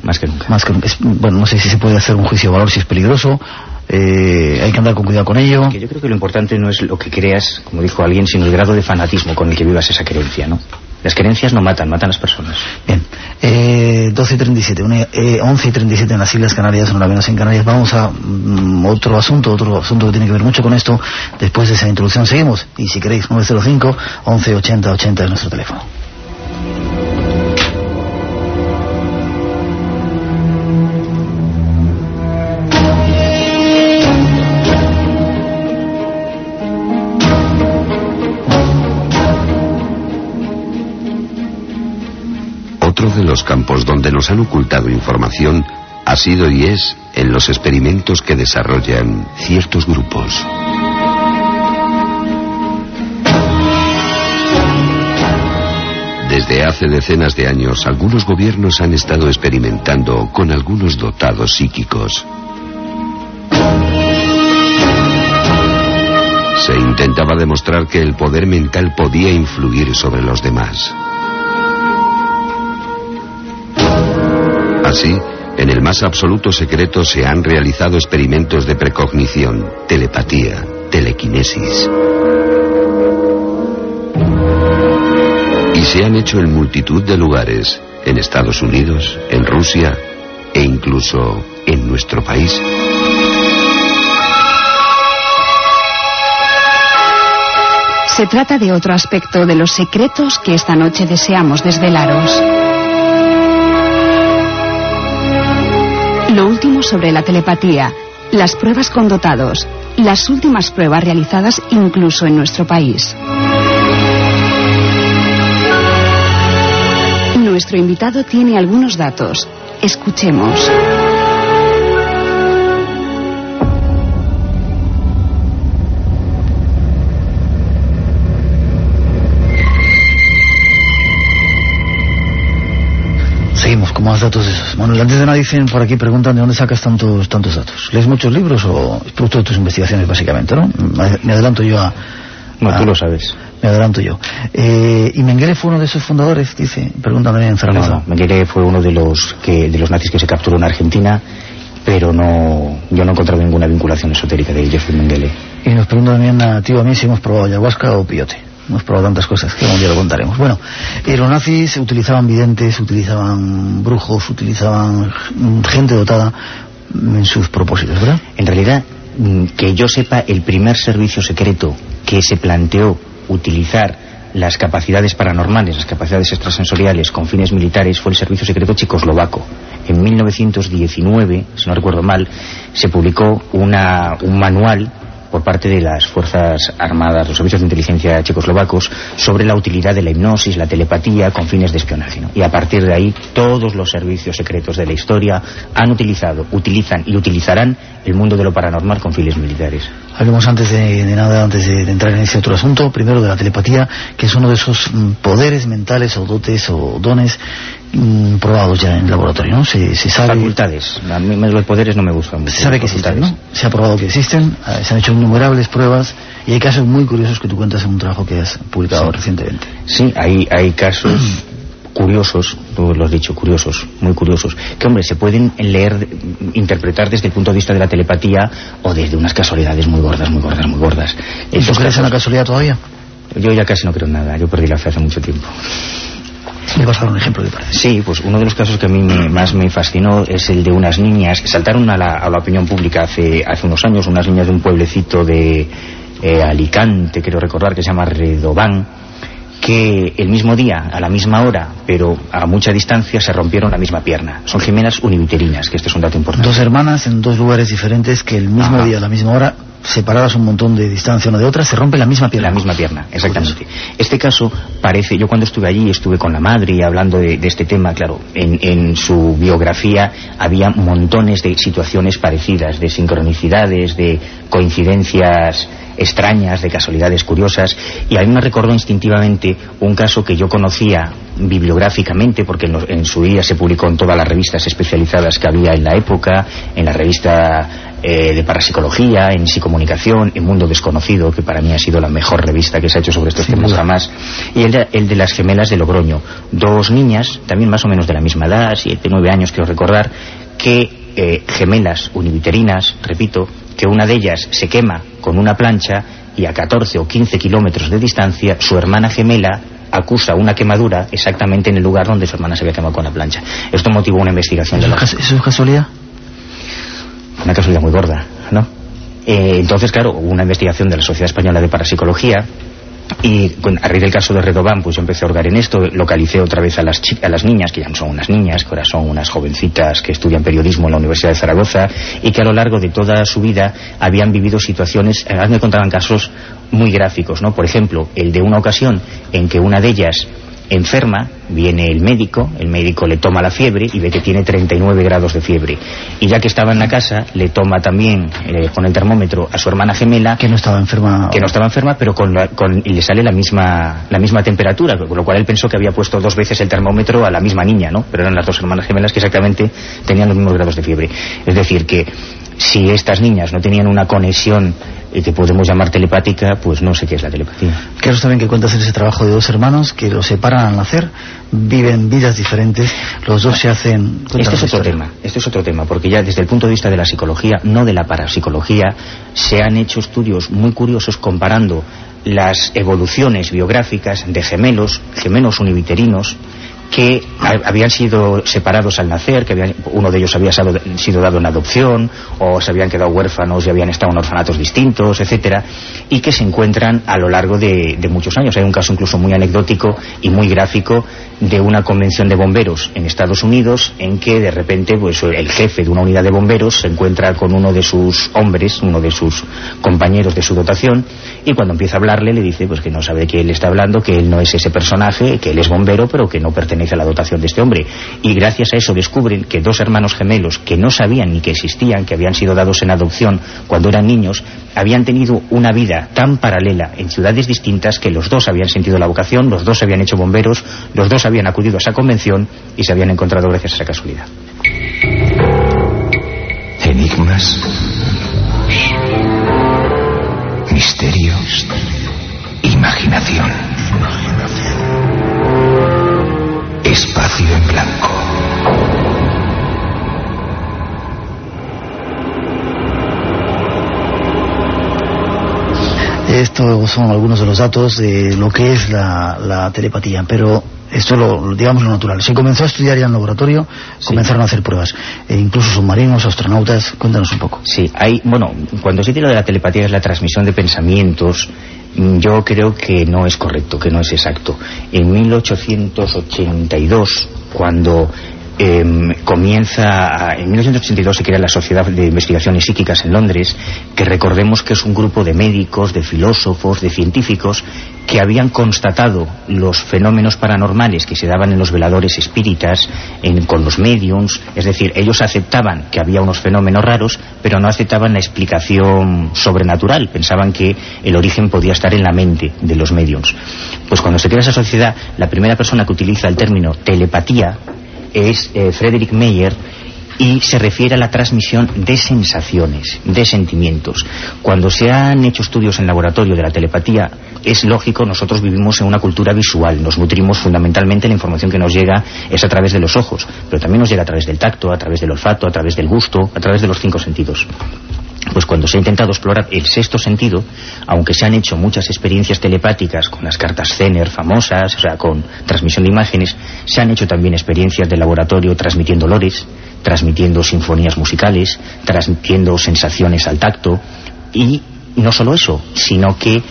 Más que nunca. Más que, bueno, no sé si se puede hacer un juicio de valor, si es peligroso. Eh, hay que andar con cuidado con ello. yo creo que lo importante no es lo que creas, como dijo alguien, sino el grado de fanatismo con el que vivas esa creencia, ¿no? Las creencias no matan, matan las personas. Bien, eh, 12 y 37, eh, 11 y 37 en las Islas Canarias, en la menos en Canarias. Vamos a mm, otro asunto, otro asunto que tiene que ver mucho con esto. Después de esa introducción seguimos. Y si queréis, 905 11 80 80 es nuestro teléfono. De los campos donde nos han ocultado información ha sido y es en los experimentos que desarrollan ciertos grupos. Desde hace decenas de años, algunos gobiernos han estado experimentando con algunos dotados psíquicos. Se intentaba demostrar que el poder mental podía influir sobre los demás. Así, en el más absoluto secreto se han realizado experimentos de precognición, telepatía, telequinesis. Y se han hecho en multitud de lugares, en Estados Unidos, en Rusia e incluso en nuestro país. Se trata de otro aspecto de los secretos que esta noche deseamos desvelaros. Lo último sobre la telepatía, las pruebas con dotados, las últimas pruebas realizadas incluso en nuestro país. Nuestro invitado tiene algunos datos. Escuchemos. Más datos de esos. Manuel, antes de nada dicen por aquí, preguntan de dónde sacas tantos tantos datos. ¿Lees muchos libros o es producto de tus investigaciones, básicamente, no? Me adelanto yo a... No, a- tú lo sabes. Me adelanto yo. Eh, ¿Y Mengele fue uno de sus fundadores? Dice, preguntan también en Zaragoza. no, Mengele fue uno de los que de los nazis que se capturó en Argentina, pero no yo no he encontrado ninguna vinculación esotérica de Jeffrey Mengele. Y nos pregunta también a ti o a mí si hemos probado ayahuasca o piyote. Hemos probado tantas cosas que un día lo contaremos. Bueno, eh, los nazis utilizaban videntes, utilizaban brujos, utilizaban gente dotada en sus propósitos, ¿verdad? En realidad, mm, que yo sepa, el primer servicio secreto que se planteó utilizar las capacidades paranormales, las capacidades extrasensoriales con fines militares fue el servicio secreto checoslovaco. En 1919, si no recuerdo mal, se publicó una- un manual por parte de las Fuerzas Armadas, los servicios de inteligencia checoslovacos, sobre la utilidad de la hipnosis, la telepatía con fines de espionaje. Y a partir de ahí, todos los servicios secretos de la historia han utilizado, utilizan y utilizarán el mundo de lo paranormal con fines militares. Hablemos antes de, de nada, antes de, de entrar en ese otro asunto, primero de la telepatía, que es uno de esos mm, poderes mentales o dotes o dones mm, probados ya en laboratorio, ¿no? Se, se sabe... Facultades. A mí los poderes no me gustan mucho. Se sabe que existen. ¿no? Se ha probado que existen, eh, se han hecho innumerables pruebas y hay casos muy curiosos que tú cuentas en un trabajo que has publicado Sí. recientemente. Sí, hay, hay casos curiosos, tú lo has dicho, curiosos, muy curiosos, que hombre, se pueden leer, interpretar desde el punto de vista de la telepatía o desde unas casualidades muy gordas, muy gordas, muy gordas. ¿Y tú crees en la casualidad todavía? yo ya casi no creo en nada, yo perdí la fe hace mucho tiempo. Me vas a dar un ejemplo, ¿te parece? Sí, pues uno de los casos que a mí me- más me fascinó es el de unas niñas que saltaron a la, a la opinión pública hace, hace unos años, unas niñas de un pueblecito de eh, Alicante, quiero recordar, que se llama Redobán, que el mismo día, a la misma hora, pero a mucha distancia, se rompieron la misma pierna. Son gemelas univiterinas, que este es un dato importante. Dos hermanas en dos lugares diferentes que el mismo Ajá. día, a la misma hora, separadas un montón de distancia una de otra, se rompe la misma pierna. La misma pierna, exactamente. Este caso parece, yo cuando estuve allí estuve con la madre y hablando de, de este tema, claro, en, en su biografía había montones de situaciones parecidas, de sincronicidades, de coincidencias extrañas, de casualidades curiosas, y a mí me recordó instintivamente un caso que yo conocía bibliográficamente, porque en, los- en su día se publicó en todas las revistas especializadas que había en la época, en la revista eh, de parapsicología, en psicomunicación, en Mundo Desconocido, que para mí ha sido la mejor revista que se ha hecho sobre estos temas jamás, y el de, el de las gemelas de Logroño. Dos niñas, también más o menos de la misma edad, siete, nueve años, quiero recordar, que eh, gemelas univiterinas, repito, que una de ellas se quema con una plancha y a 14 o 15 kilómetros de distancia su hermana gemela acusa una quemadura exactamente en el lugar donde su hermana se había quemado con la plancha. Esto motivó una investigación de ¿Eso la cas- ¿Eso es casualidad? una casualidad muy gorda, ¿no? Eh, entonces, claro, hubo una investigación de la Sociedad Española de Parapsicología y a raíz del caso de Redobán, pues yo empecé a hurgar en esto, localicé otra vez a las, a las niñas, que ya no son unas niñas, que ahora son unas jovencitas que estudian periodismo en la Universidad de Zaragoza y que a lo largo de toda su vida habían vivido situaciones, además me contaban casos muy gráficos, ¿no? Por ejemplo, el de una ocasión en que una de ellas enferma, viene el médico, el médico le toma la fiebre y ve que tiene 39 grados de fiebre. Y ya que estaba en la casa, le toma también eh, con el termómetro a su hermana gemela, Que no estaba enferma. que no estaba enferma, pero con, la- con- y le sale la misma, la misma temperatura, con lo cual él pensó que había puesto dos veces el termómetro a la misma niña, ¿no? Pero eran las dos hermanas gemelas que exactamente tenían los mismos grados de fiebre. Es decir, que si estas niñas no tenían una conexión eh, que podemos llamar telepática, pues no sé qué es la telepatía. Claro también que cuentas en ese trabajo de dos hermanos que los separan al nacer, viven vidas diferentes, los dos se hacen... Este es otro tema, este es otro tema, porque ya desde el punto de vista de la psicología, no de la parapsicología, se han hecho estudios muy curiosos comparando las evoluciones biográficas de gemelos, gemelos univiterinos, que habían sido separados al nacer, que uno de ellos había sido dado en adopción, o se habían quedado huérfanos y habían estado en orfanatos distintos, etcétera, y que se encuentran a lo largo de, muchos años. Hay un caso incluso muy anecdótico y muy gráfico de una convención de bomberos en Estados Unidos en que de repente pues, el jefe de una unidad de bomberos se encuentra con uno de sus hombres, uno de sus compañeros de su dotación, y cuando empieza a hablarle le dice pues que no sabe de qué él está hablando, que él no es ese personaje, que él es bombero, pero que no pertenece a la dotación de este hombre. Y gracias a eso descubren que dos hermanos gemelos que no sabían ni que existían, que habían sido dados en adopción cuando eran niños, habían tenido una vida tan paralela en ciudades distintas que los dos habían sentido la vocación, los dos habían hecho bomberos, los dos habían acudido a esa convención y se habían encontrado gracias a esa casualidad. Enigmas. Misterios. Imaginación. Espacio en blanco. Estos son algunos de los datos de lo que es la, telepatía, pero esto lo, digamos lo natural. Se comenzó a estudiar ya en laboratorio, comenzaron a hacer pruebas, e incluso submarinos, astronautas, cuéntanos un poco. Sí, hay, bueno, cuando se dice lo de la telepatía es la transmisión de pensamientos, yo creo que no es correcto, que no es exacto. En 1882, cuando Em, comienza, en 1982 se crea la Sociedad de Investigaciones Psíquicas en Londres, que recordemos que es un grupo de médicos, de filósofos, de científicos, que habían constatado los fenómenos paranormales que se daban en los veladores espíritas, con los mediums, es decir, ellos aceptaban que había unos fenómenos raros, pero no aceptaban la explicación sobrenatural, pensaban que el origen podía estar en la mente de los mediums. Pues cuando se crea esa sociedad, la primera persona que utiliza el término telepatía es eh, Frederick Meyer y se refiere a la transmisión de sensaciones, de sentimientos. Cuando se han hecho estudios en laboratorio de la telepatía, es lógico, nosotros vivimos en una cultura visual, nos nutrimos fundamentalmente, la información que nos llega es a través de los ojos, pero también nos llega a través del tacto, a través del olfato, a través del gusto, a través de los cinco sentidos pues cuando se ha intentado explorar el sexto sentido, aunque se han hecho muchas experiencias telepáticas con las cartas Zener famosas, o sea, con transmisión de imágenes, se han hecho también experiencias de laboratorio transmitiendo olores, transmitiendo sinfonías musicales, transmitiendo sensaciones al tacto, y no solo eso, sino que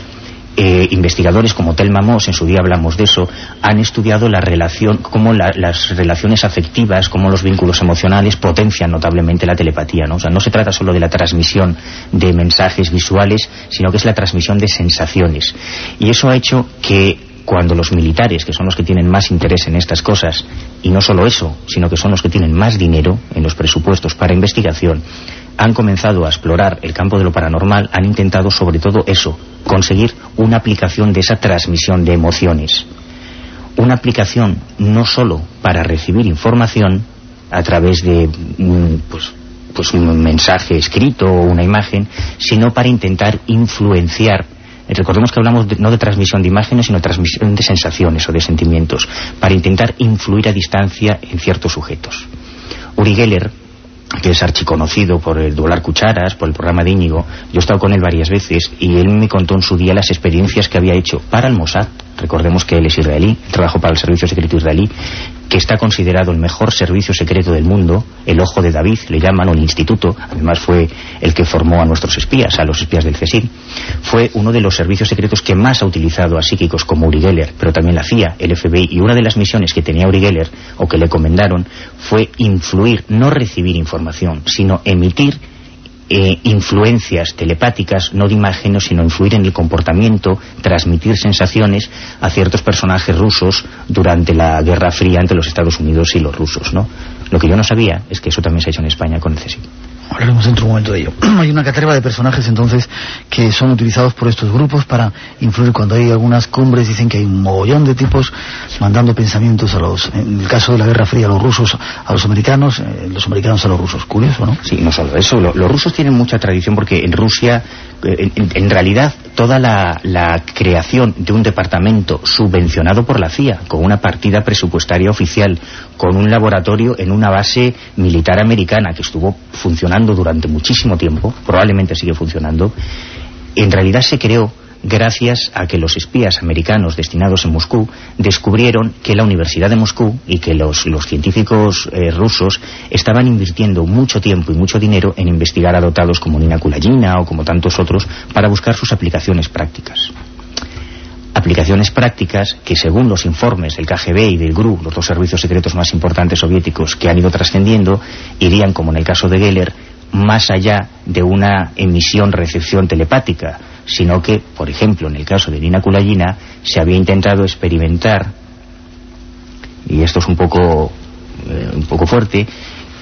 eh, investigadores como Telma Moss, en su día hablamos de eso, han estudiado la relación, cómo las relaciones afectivas, cómo los vínculos emocionales potencian notablemente la telepatía. ¿no? O sea, no se trata solo de la transmisión de mensajes visuales, sino que es la transmisión de sensaciones. Y eso ha hecho que cuando los militares, que son los que tienen más interés en estas cosas, y no solo eso, sino que son los que tienen más dinero en los presupuestos para investigación, han comenzado a explorar el campo de lo paranormal, han intentado sobre todo eso, conseguir una aplicación de esa transmisión de emociones. Una aplicación no solo para recibir información a través de pues, pues un mensaje escrito o una imagen, sino para intentar influenciar Recordemos que hablamos no de transmisión de imágenes, sino de transmisión de sensaciones o de sentimientos, para intentar influir a distancia en ciertos sujetos. Uri Geller, que es archiconocido por el doblar cucharas, por el programa de Íñigo. Yo he estado con él varias veces y él me contó en su día las experiencias que había hecho para el Mossad. Recordemos que él es israelí, trabajó para el Servicio Secreto Israelí que está considerado el mejor servicio secreto del mundo, el Ojo de David, le llaman, o el Instituto, además fue el que formó a nuestros espías, a los espías del CESIR, fue uno de los servicios secretos que más ha utilizado a psíquicos como Uri Geller, pero también la CIA, el FBI, y una de las misiones que tenía Uri Geller, o que le comendaron, fue influir, no recibir información, sino emitir eh, influencias telepáticas, no de imágenes, sino influir en el comportamiento, transmitir sensaciones a ciertos personajes rusos durante la Guerra Fría entre los Estados Unidos y los rusos, ¿no? Lo que yo no sabía es que eso también se ha hecho en España con el CSIC. Hablaremos dentro un momento de ello. hay una caterva de personajes entonces que son utilizados por estos grupos para influir cuando hay algunas cumbres, dicen que hay un mogollón de tipos mandando pensamientos a los, en el caso de la Guerra Fría, a los rusos, a los americanos, eh, los americanos a los rusos. Curioso, ¿no? Sí, no solo eso, los rusos tienen mucha tradición porque en Rusia, eh, en, realidad, toda la creación de un departamento subvencionado por la CIA, con una partida presupuestaria oficial, con un laboratorio en una base militar americana que estuvo funcionando durante muchísimo tiempo, probablemente sigue funcionando, en realidad se creó gracias a que los espías americanos destinados en Moscú descubrieron que la Universidad de Moscú y que los, científicos eh, rusos estaban invirtiendo mucho tiempo y mucho dinero en investigar a dotados como Nina Kulayina o como tantos otros para buscar sus aplicaciones prácticas aplicaciones prácticas que según los informes del KGB y del GRU, los dos servicios secretos más importantes soviéticos que han ido trascendiendo, irían, como en el caso de Geller, más allá de una emisión-recepción telepática, sino que, por ejemplo, en el caso de Nina Kulayina, se había intentado experimentar, y esto es un poco, eh, un poco fuerte,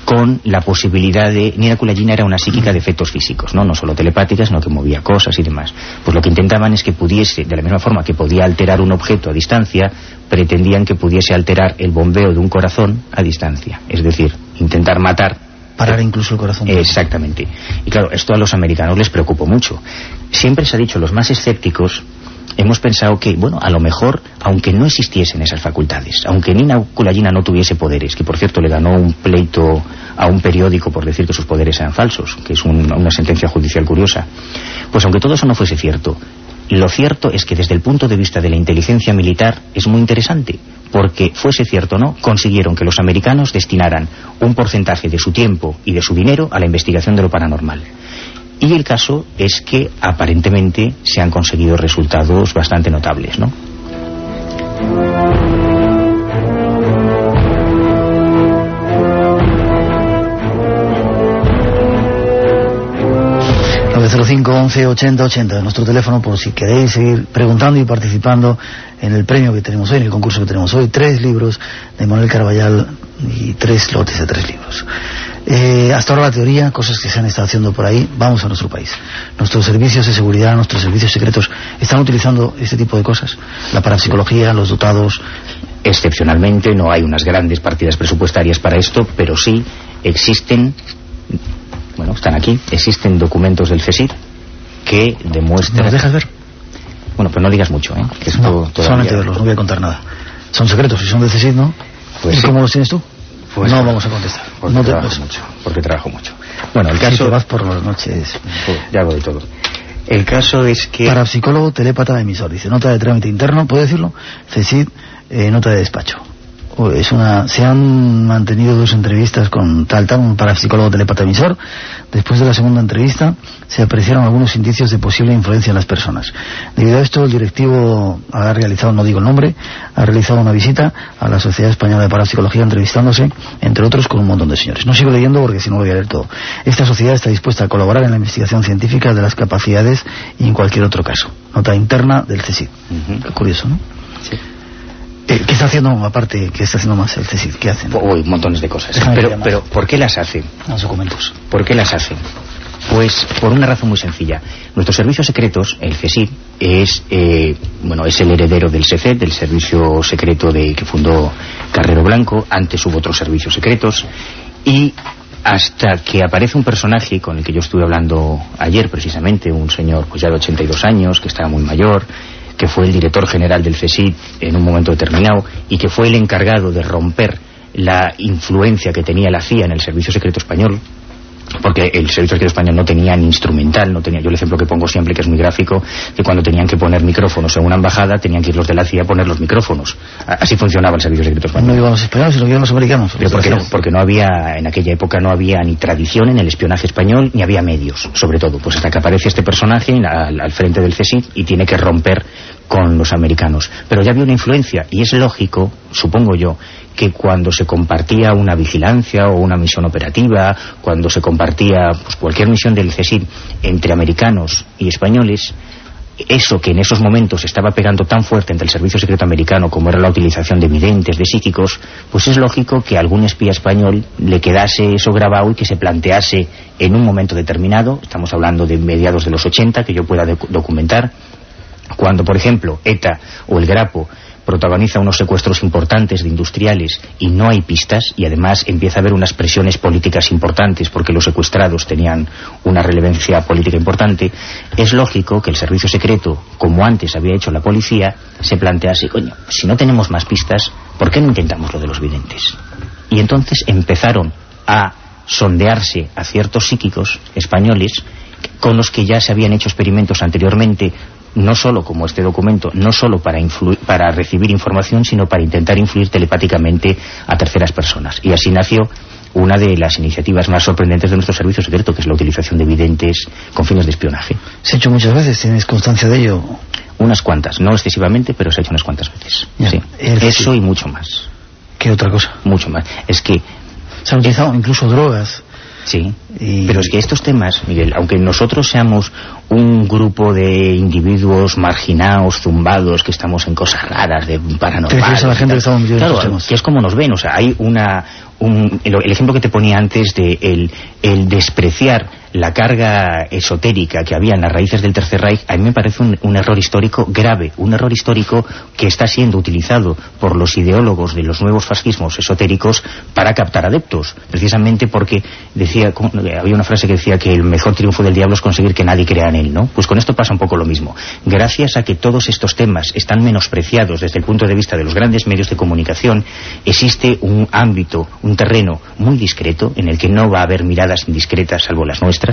con la posibilidad de... Nina Kulayina era una psíquica de efectos físicos, ¿no? No solo telepática, sino que movía cosas y demás. Pues lo que intentaban es que pudiese, de la misma forma que podía alterar un objeto a distancia, pretendían que pudiese alterar el bombeo de un corazón a distancia. Es decir, intentar matar parar incluso el corazón. Exactamente. Y claro, esto a los americanos les preocupó mucho. Siempre se ha dicho, los más escépticos hemos pensado que, bueno, a lo mejor, aunque no existiesen esas facultades, aunque Nina Kulayina no tuviese poderes, que por cierto le ganó un pleito a un periódico por decir que sus poderes eran falsos, que es una sentencia judicial curiosa, pues aunque todo eso no fuese cierto, lo cierto es que desde el punto de vista de la inteligencia militar es muy interesante, porque fuese cierto o no, consiguieron que los americanos destinaran un porcentaje de su tiempo y de su dinero a la investigación de lo paranormal. Y el caso es que aparentemente se han conseguido resultados bastante notables, ¿no? 905 11 80 80 nuestro teléfono por si queréis seguir preguntando y participando en el premio que tenemos hoy, en el concurso que tenemos hoy, tres libros de Manuel Carballal y tres lotes de tres libros. Eh, hasta ahora la teoría, cosas que se han estado haciendo por ahí, vamos a nuestro país. Nuestros servicios de seguridad, nuestros servicios secretos, están utilizando este tipo de cosas. La parapsicología, los dotados. Excepcionalmente no hay unas grandes partidas presupuestarias para esto, pero sí existen, bueno, están aquí, existen documentos del CESIR que demuestran... ¿Nos dejas ver? Bueno, pues no digas mucho, ¿eh? Que no, solamente verlos, no voy a contar nada. Son secretos, si son del CESIR, ¿no? Pues ¿Y cómo los tienes tú? Pues no vamos a contestar. Porque no trabajo mucho. Porque trabajo mucho. Bueno, el caso... Si vas por las noches... ya hago de todo. El caso es que... Parapsicólogo, telépata, emisor. Dice, nota de trámite interno, ¿puede decirlo? CECID, eh, nota de despacho es una, se han mantenido dos entrevistas con tal tal, un parapsicólogo telepata emisor. Después de la segunda entrevista se apreciaron algunos indicios de posible influencia en las personas. Debido a esto, el directivo ha realizado, no digo el nombre, ha realizado una visita a la Sociedad Española de Parapsicología entrevistándose, entre otros, con un montón de señores. No sigo leyendo porque si no lo voy a leer todo. Esta sociedad está dispuesta a colaborar en la investigación científica de las capacidades y en cualquier otro caso. Nota interna del CSIC. curioso, ¿no? Eh, ¿Qué está haciendo, aparte, qué está haciendo más el CSIC? ¿Qué hacen? Uy, montones de cosas. Pero, pero, ¿por qué las hacen? Los documentos. ¿Por qué las hacen? Pues por una razón muy sencilla. Nuestros servicios secretos, el CSIC, es, eh, bueno, es el heredero del SECET, del servicio secreto de, que fundó Carrero Blanco. Antes hubo otros servicios secretos. Y hasta que aparece un personaje con el que yo estuve hablando ayer, precisamente, un señor pues ya de 82 años, que estaba muy mayor, que fue el director general del CSIC en un momento determinado y que fue el encargado de romper la influencia que tenía la CIA en el Servicio Secreto Español porque el Servicio Secreto Español no tenía ni instrumental, no tenía, yo el ejemplo que pongo siempre, que es muy gráfico, que cuando tenían que poner micrófonos en una embajada, tenían que ir los de la CIA a poner los micrófonos. Así funcionaba el Servicio Secreto Español. No iban los españoles, sino iban los americanos. Pero porque no, porque no había, en aquella época no había ni tradición en el espionaje español, ni había medios, sobre todo. Pues hasta que aparece este personaje al, al frente del CSIC y tiene que romper con los americanos. Pero ya había una influencia, y es lógico, supongo yo, que cuando se compartía una vigilancia o una misión operativa, cuando se compartía pues, cualquier misión del CSIC entre americanos y españoles, eso que en esos momentos estaba pegando tan fuerte entre el servicio secreto americano como era la utilización de videntes, de psíquicos, pues es lógico que algún espía español le quedase eso grabado y que se plantease en un momento determinado, estamos hablando de mediados de los 80, que yo pueda documentar, cuando, por ejemplo, ETA o el Grapo protagoniza unos secuestros importantes de industriales y no hay pistas y además empieza a haber unas presiones políticas importantes porque los secuestrados tenían una relevancia política importante, es lógico que el servicio secreto, como antes había hecho la policía, se plantease, coño, si no tenemos más pistas, ¿por qué no intentamos lo de los videntes? Y entonces empezaron a sondearse a ciertos psíquicos españoles con los que ya se habían hecho experimentos anteriormente no solo como este documento, no solo para, para recibir información, sino para intentar influir telepáticamente a terceras personas. Y así nació una de las iniciativas más sorprendentes de nuestro servicio secreto, que es la utilización de videntes con fines de espionaje. ¿Se ha hecho muchas veces? ¿Tienes constancia de ello? Unas cuantas, no excesivamente, pero se ha hecho unas cuantas veces. Sí. Eso y mucho más. ¿Qué otra cosa? Mucho más. Es que... Se han utilizado incluso drogas. Sí, pero es que estos temas, Miguel, aunque nosotros seamos un grupo de individuos marginados, zumbados, que estamos en cosas raras, de paranormal... a la gente que claro, que es como nos ven, o sea, hay una... Un, el, ejemplo que te ponía antes de el, el despreciar la carga esotérica que había en las raíces del Tercer Reich, a mí me parece un, error histórico grave, un error histórico que está siendo utilizado por los ideólogos de los nuevos fascismos esotéricos para captar adeptos, precisamente porque decía había una frase que decía que el mejor triunfo del diablo es conseguir que nadie crea en él, ¿no? Pues con esto pasa un poco lo mismo. Gracias a que todos estos temas están menospreciados desde el punto de vista de los grandes medios de comunicación, existe un ámbito, un terreno muy discreto en el que no va a haber miradas indiscretas salvo las nuestras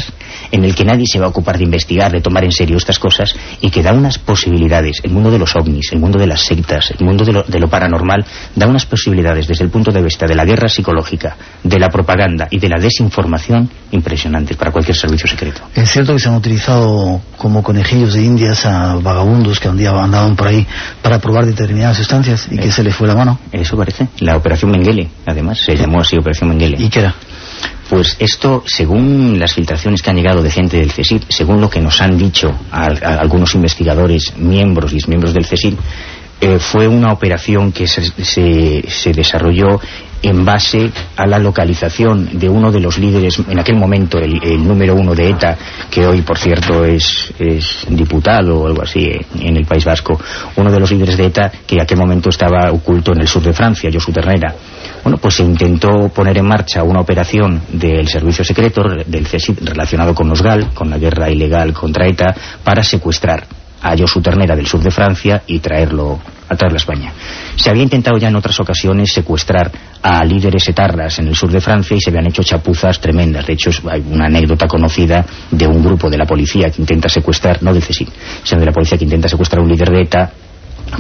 en el que nadie se va a ocupar de investigar, de tomar en serio estas cosas y que da unas posibilidades, el mundo de los ovnis, el mundo de las sectas, el mundo de lo, paranormal, da unas posibilidades desde el punto de vista de la guerra psicológica, de la propaganda y de la desinformación impresionantes para cualquier servicio secreto. Es cierto que se han utilizado como conejillos de indias a vagabundos que un día andaban por ahí para probar determinadas sustancias y que eh, se les fue la mano. Eso parece. La operación Mengele, además, se llamó así Operación Mengele. ¿Y qué era? Pues esto, según las filtraciones que han llegado de gente del CSIC, según lo que nos han dicho algunos investigadores, miembros y exmiembros del CSIC, eh, fue una operación que se, se, desarrolló en base a la localización de uno de los líderes, en aquel momento el, número uno de ETA, que hoy por cierto es, diputado o algo así en el País Vasco, uno de los líderes de ETA que en aquel momento estaba oculto en el sur de Francia, Josu Ternera. Bueno, pues se intentó poner en marcha una operación del servicio secreto, del CSIC, relacionado con los GAL, con la guerra ilegal contra ETA, para secuestrar a Josu Ternera del sur de Francia y traerlo a traerlo a España. Se había intentado ya en otras ocasiones secuestrar a líderes etarras en el sur de Francia y se habían hecho chapuzas tremendas. De hecho, hay una anécdota conocida de un grupo de la policía que intenta secuestrar, no del CSIC, sino de la policía que intenta secuestrar a un líder de ETA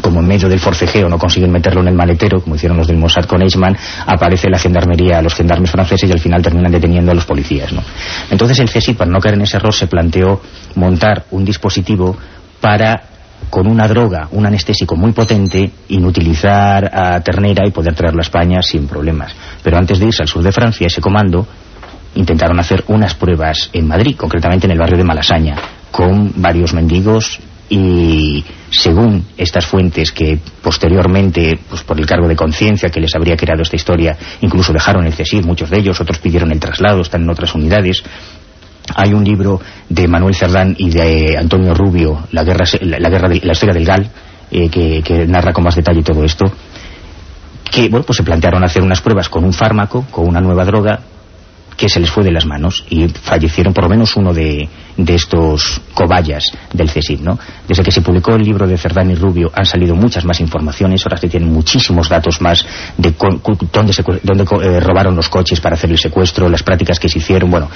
como en medio del forcejeo no consiguen meterlo en el maletero, como hicieron los del Mossad con Eichmann, aparece la gendarmería, los gendarmes franceses y al final terminan deteniendo a los policías. ¿no? Entonces el CSI, para no caer en ese error, se planteó montar un dispositivo para con una droga, un anestésico muy potente, inutilizar a Ternera y poder traerlo a España sin problemas. Pero antes de irse al sur de Francia, ese comando intentaron hacer unas pruebas en Madrid, concretamente en el barrio de Malasaña, con varios mendigos y según estas fuentes que posteriormente, pues por el cargo de conciencia que les habría creado esta historia, incluso dejaron el CSIC, muchos de ellos, otros pidieron el traslado, están en otras unidades. Hay un libro de Manuel Cerdán y de Antonio Rubio, La, guerra, la, guerra la historia del GAL, eh, que, que narra con más detalle todo esto, que bueno, pues se plantearon hacer unas pruebas con un fármaco, con una nueva droga, que se les fue de las manos y fallecieron por lo menos uno de, estos cobayas del CSIC, ¿no? Desde que se publicó el libro de Cerdán y Rubio han salido muchas más informaciones, ahora se tienen muchísimos datos más de dónde, se, dónde eh, robaron los coches para hacer el secuestro, las prácticas que se hicieron, bueno,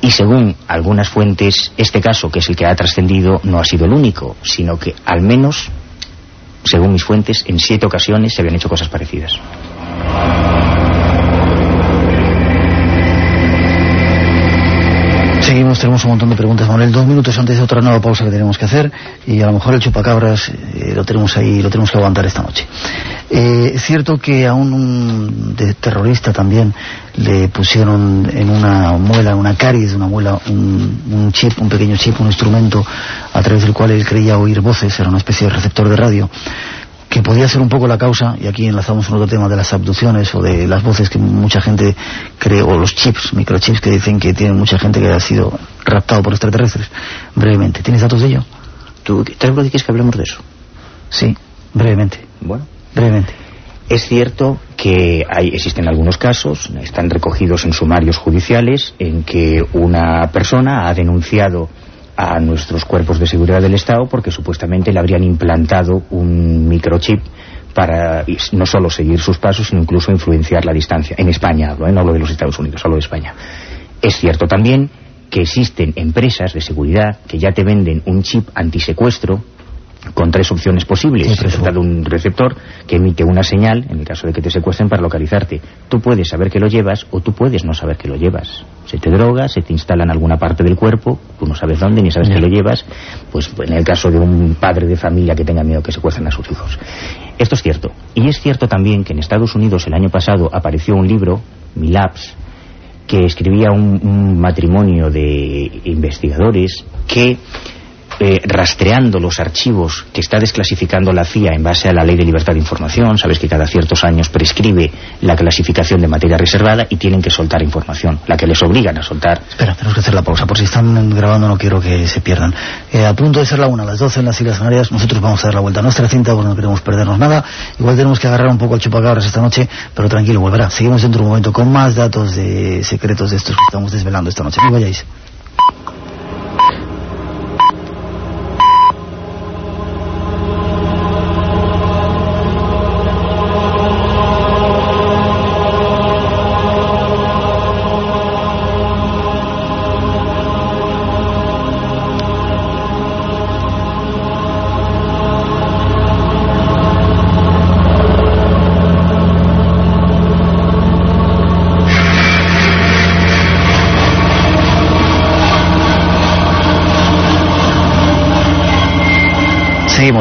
y según algunas fuentes, este caso, que es el que ha trascendido, no ha sido el único, sino que al menos, según mis fuentes, en siete ocasiones se habían hecho cosas parecidas. Seguimos, tenemos un montón de preguntas, Manuel. Dos minutos antes de otra nueva pausa que tenemos que hacer y a lo mejor el chupacabras eh, lo tenemos ahí, lo tenemos que aguantar esta noche. Eh, es cierto que a un, terrorista también le pusieron en una muela, una caries una muela, un, chip, un pequeño chip, un instrumento a través del cual él creía oír voces, era una especie de receptor de radio que podía ser un poco la causa, y aquí enlazamos un otro tema de las abducciones o de las voces que mucha gente cree, o los chips, microchips que dicen que tiene mucha gente que ha sido raptado por extraterrestres. Brevemente, ¿tienes datos de ello? ¿Tú te lo dices que hablemos de eso? Sí, brevemente. Bueno. Brevemente. Es cierto que hay, existen algunos casos, están recogidos en sumarios judiciales, en que una persona ha denunciado a nuestros cuerpos de seguridad del Estado porque supuestamente le habrían implantado un microchip para no solo seguir sus pasos, sino incluso influenciar la distancia. En España hablo, ¿eh? no hablo de los Estados Unidos, hablo de España. Es cierto también que existen empresas de seguridad que ya te venden un chip antisecuestro con tres opciones posibles. Se trata de un receptor que emite una señal, en el caso de que te secuestren, para localizarte. Tú puedes saber que lo llevas o tú puedes no saber que lo llevas. Se te droga, se te instala en alguna parte del cuerpo, tú no sabes dónde ni sabes que lo llevas, pues en el caso de un padre de familia que tenga miedo que secuestren a sus hijos. Esto es cierto. Y es cierto también que en Estados Unidos el año pasado apareció un libro, Milaps, que escribía un matrimonio de investigadores que eh, rastreando los archivos que está desclasificando la CIA en base a la Ley de Libertad de Información. Sabes que cada ciertos años prescribe la clasificación de materia reservada y tienen que soltar información, la que les obligan a soltar. Espera, tenemos que hacer la pausa. Por si están grabando no quiero que se pierdan. Eh, a punto de ser la una, a las 12 en las Islas Canarias, nosotros vamos a dar la vuelta a nuestra cinta porque no queremos perdernos nada. Igual tenemos que agarrar un poco al chupacabras esta noche, pero tranquilo, volverá. Seguimos dentro de un momento con más datos de secretos de estos que estamos desvelando esta noche. No vayáis.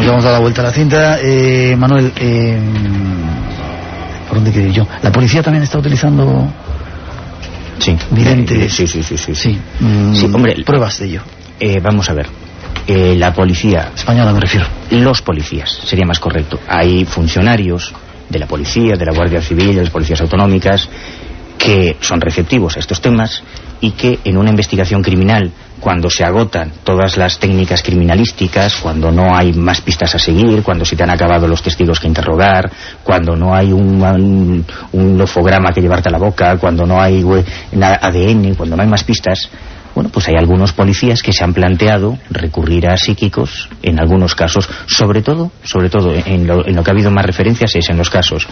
Vamos a dar la vuelta a la cinta. Eh, Manuel, eh, ¿por dónde quiero ir yo? ¿La policía también está utilizando sí. videntes? Sí, sí, sí. Sí, sí. Mm, hombre, pruebas de ello. Eh, vamos a ver. Eh, la policía... Española me refiero. Los policías, sería más correcto. Hay funcionarios de la policía, de la Guardia Civil, de las policías autonómicas, que son receptivos a estos temas y que en una investigación criminal cuando se agotan todas las técnicas criminalísticas, cuando no hay más pistas a seguir, cuando se te han acabado los testigos que interrogar, cuando no hay un, un, lofograma que llevarte a la boca, cuando no hay ADN, cuando no hay más pistas, bueno, pues hay algunos policías que se han planteado recurrir a psíquicos en algunos casos, sobre todo, sobre todo en lo, en lo que ha habido más referencias es en los casos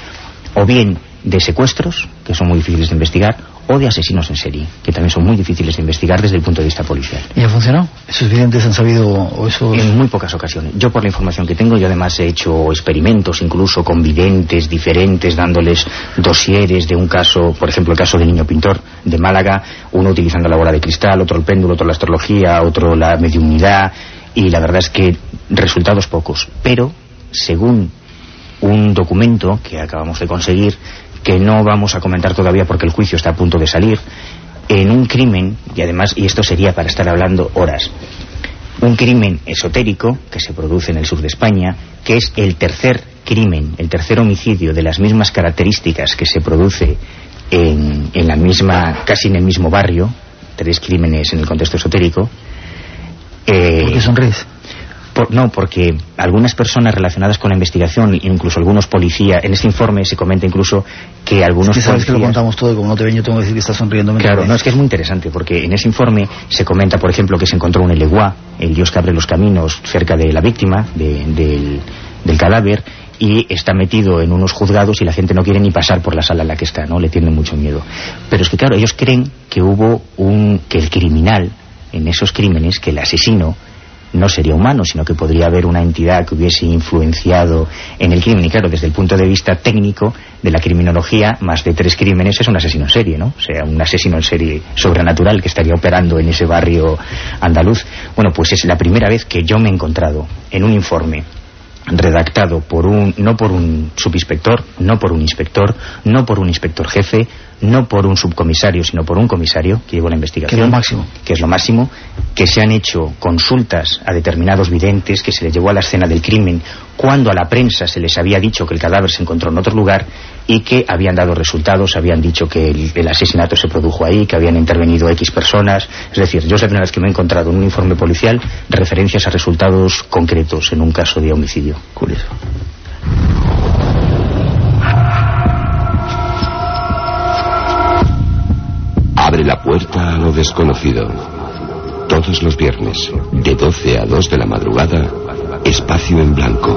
o bien de secuestros, que son muy difíciles de investigar, o de asesinos en serie, que también son muy difíciles de investigar desde el punto de vista policial. ¿Y ha funcionado? ¿Esos videntes han sabido o esos...? En muy pocas ocasiones. Yo, por la información que tengo, yo además he hecho experimentos incluso con videntes diferentes, dándoles dosieres de un caso, por ejemplo, el caso del niño pintor de Málaga, uno utilizando la bola de cristal, otro el péndulo, otro la astrología, otro la mediunidad, y la verdad es que resultados pocos. Pero, según un documento que acabamos de conseguir, que no vamos a comentar todavía porque el juicio está a punto de salir, en un crimen, y además, y esto sería para estar hablando horas, un crimen esotérico que se produce en el sur de España, que es el tercer crimen, el tercer homicidio de las mismas características que se produce en, en la misma, casi en el mismo barrio, tres crímenes en el contexto esotérico. Eh, ¿Por qué? No, porque algunas personas relacionadas con la investigación, incluso algunos policías, en este informe se comenta incluso que algunos es que sabes que lo contamos todo, como no te ven yo tengo que decir que estás sonriendo. Claro, no, es que es muy interesante, porque en ese informe se comenta, por ejemplo, que se encontró un eleguá, el dios que abre los caminos, cerca de la víctima, del, del cadáver, y está metido en unos juzgados y la gente no quiere ni pasar por la sala en la que está, ¿no? Le tienen mucho miedo. Pero es que, claro, ellos creen que hubo un... que el criminal, en esos crímenes, que el asesino no sería humano, sino que podría haber una entidad que hubiese influenciado en el crimen. Y claro, desde el punto de vista técnico de la criminología, más de tres crímenes es un asesino en serie, ¿no? O sea, un asesino en serie sobrenatural que estaría operando en ese barrio andaluz. Bueno, pues es la primera vez que yo me he encontrado en un informe redactado por un, no por un subinspector, no por un inspector, no por un inspector jefe, no por un subcomisario, sino por un comisario que llevó la investigación. Que es lo máximo. Que es lo máximo. Que se han hecho consultas a determinados videntes, que se les llevó a la escena del crimen cuando a la prensa se les había dicho que el cadáver se encontró en otro lugar y que habían dado resultados, habían dicho que el, asesinato se produjo ahí, que habían intervenido X personas. Es decir, yo es la primera vez que me he encontrado en un informe policial referencias a resultados concretos en un caso de homicidio. Curioso. Desconocido. Todos los viernes, de 12 a 2 de la madrugada, espacio en blanco.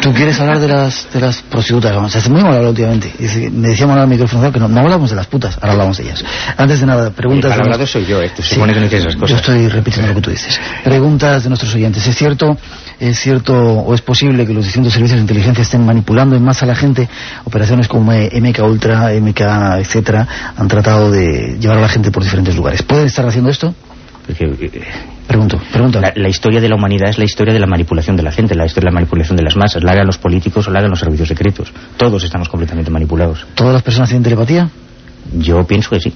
¿Tú quieres hablar de las, de las prostitutas? Vamos, se hace muy mal hablar últimamente. Dice, me decía Manuel al micrófono que no, no hablamos de las putas, ahora hablamos de ellas. Antes de nada, preguntas... El de hablado los- soy yo, eh, tú Sí, supone que no dices esas cosas. Yo estoy repitiendo lo que tú dices. Preguntas de nuestros oyentes. ¿Es cierto, es cierto o es posible que los distintos servicios de inteligencia estén manipulando en masa a la gente? Operaciones como eh, MK Ultra, MK, etcétera, han tratado de llevar a la gente por diferentes lugares. ¿Pueden estar haciendo esto? Eh, Pregunto, pregunta. la, la historia de la humanidad es la historia de la manipulación de la gente, la historia de la manipulación de las masas, la hagan los políticos o la hagan los servicios secretos. Todos estamos completamente manipulados. ¿Todas las personas tienen telepatía? Yo pienso que sí.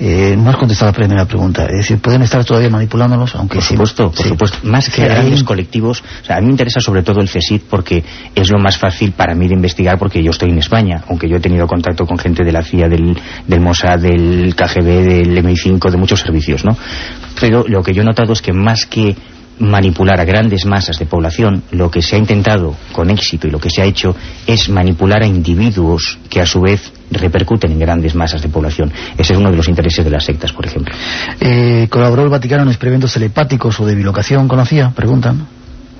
Eh, no has contestado la primera pregunta. Es decir, ¿pueden estar todavía manipulándolos? Aunque Por sí- supuesto, por sí. supuesto. Más que grandes colectivos. O sea, a mí me interesa sobre todo el CSIC porque es lo más fácil para mí de investigar porque yo estoy en España, aunque yo he tenido contacto con gente de la CIA, del, del Mossad, del KGB, del MI5, de muchos servicios, ¿no? Pero lo que yo he notado es que más que manipular a grandes masas de población, lo que se ha intentado con éxito y lo que se ha hecho es manipular a individuos que a su vez repercuten en grandes masas de población. Ese es uno de los intereses de las sectas, por ejemplo. Eh, ¿Colaboró el Vaticano en experimentos telepáticos o de bilocación con la CIA? Preguntan.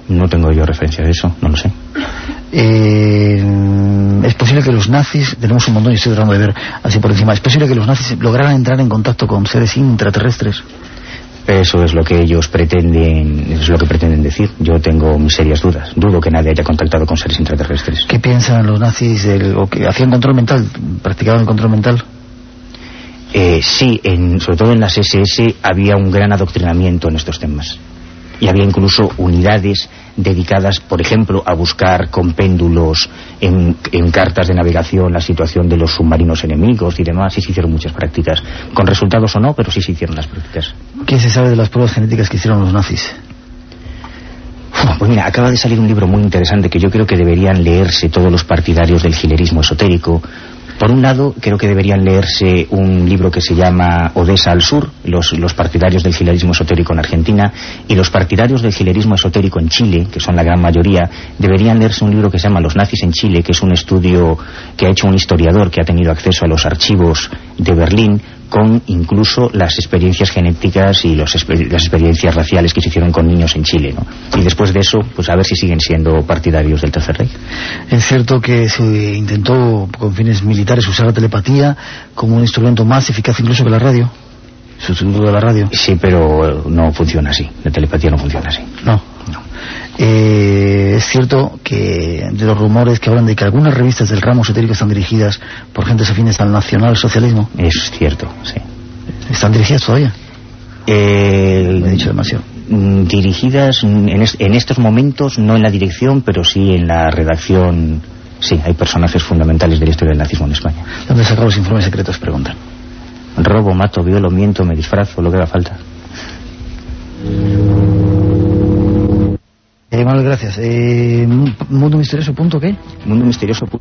No tengo yo referencia de eso, no lo sé. Eh, es posible que los nazis, tenemos un montón y estoy tratando de ver así por encima, es posible que los nazis lograran entrar en contacto con seres intraterrestres. Eso es lo que ellos pretenden, es lo que pretenden decir. Yo tengo mis serias dudas. Dudo que nadie haya contactado con seres intraterrestres. ¿Qué piensan los nazis del, o que hacían control mental? ¿Practicaban el control mental? Eh, sí, en- sobre todo en las SS había un gran adoctrinamiento en estos temas. Y había incluso unidades dedicadas, por ejemplo, a buscar con péndulos en, en cartas de navegación la situación de los submarinos enemigos y demás. Y se hicieron muchas prácticas. Con resultados o no, pero sí se hicieron las prácticas. ¿Qué se sabe de las pruebas genéticas que hicieron los nazis? Pues mira, acaba de salir un libro muy interesante que yo creo que deberían leerse todos los partidarios del gilerismo esotérico. Por un lado, creo que deberían leerse un libro que se llama Odessa al Sur, los, los partidarios del gilerismo esotérico en Argentina, y los partidarios del gilerismo esotérico en Chile, que son la gran mayoría, deberían leerse un libro que se llama Los nazis en Chile, que es un estudio que ha hecho un historiador que ha tenido acceso a los archivos de Berlín, con incluso las experiencias genéticas y los las experiencias raciales que se hicieron con niños en Chile, ¿no? Y después de eso, pues a ver si siguen siendo partidarios del Tercer Reich. Es cierto que se intentó con fines militares usar la telepatía como un instrumento más eficaz incluso que la radio. Sustituto de la radio. Sí, pero eh, no funciona así. La telepatía no funciona así. No. No. Eh, es cierto que de los rumores que hablan de que algunas revistas del ramo esotérico están dirigidas por gentes afines al nacionalsocialismo. Es cierto, sí. ¿Están dirigidas todavía? Eh, Me he dicho demasiado. mm, dirigidas en, es- en estos momentos, no en la dirección, pero sí en la redacción. Sí, hay personajes fundamentales de la historia del nazismo en España. ¿Dónde sacaron los informes secretos? Preguntan. Robo, mato, violo, miento, me disfrazo, lo que haga falta. Eh, Manuel, gracias. Eh, mundo misterioso, punto qué? Mundo misterioso. pu-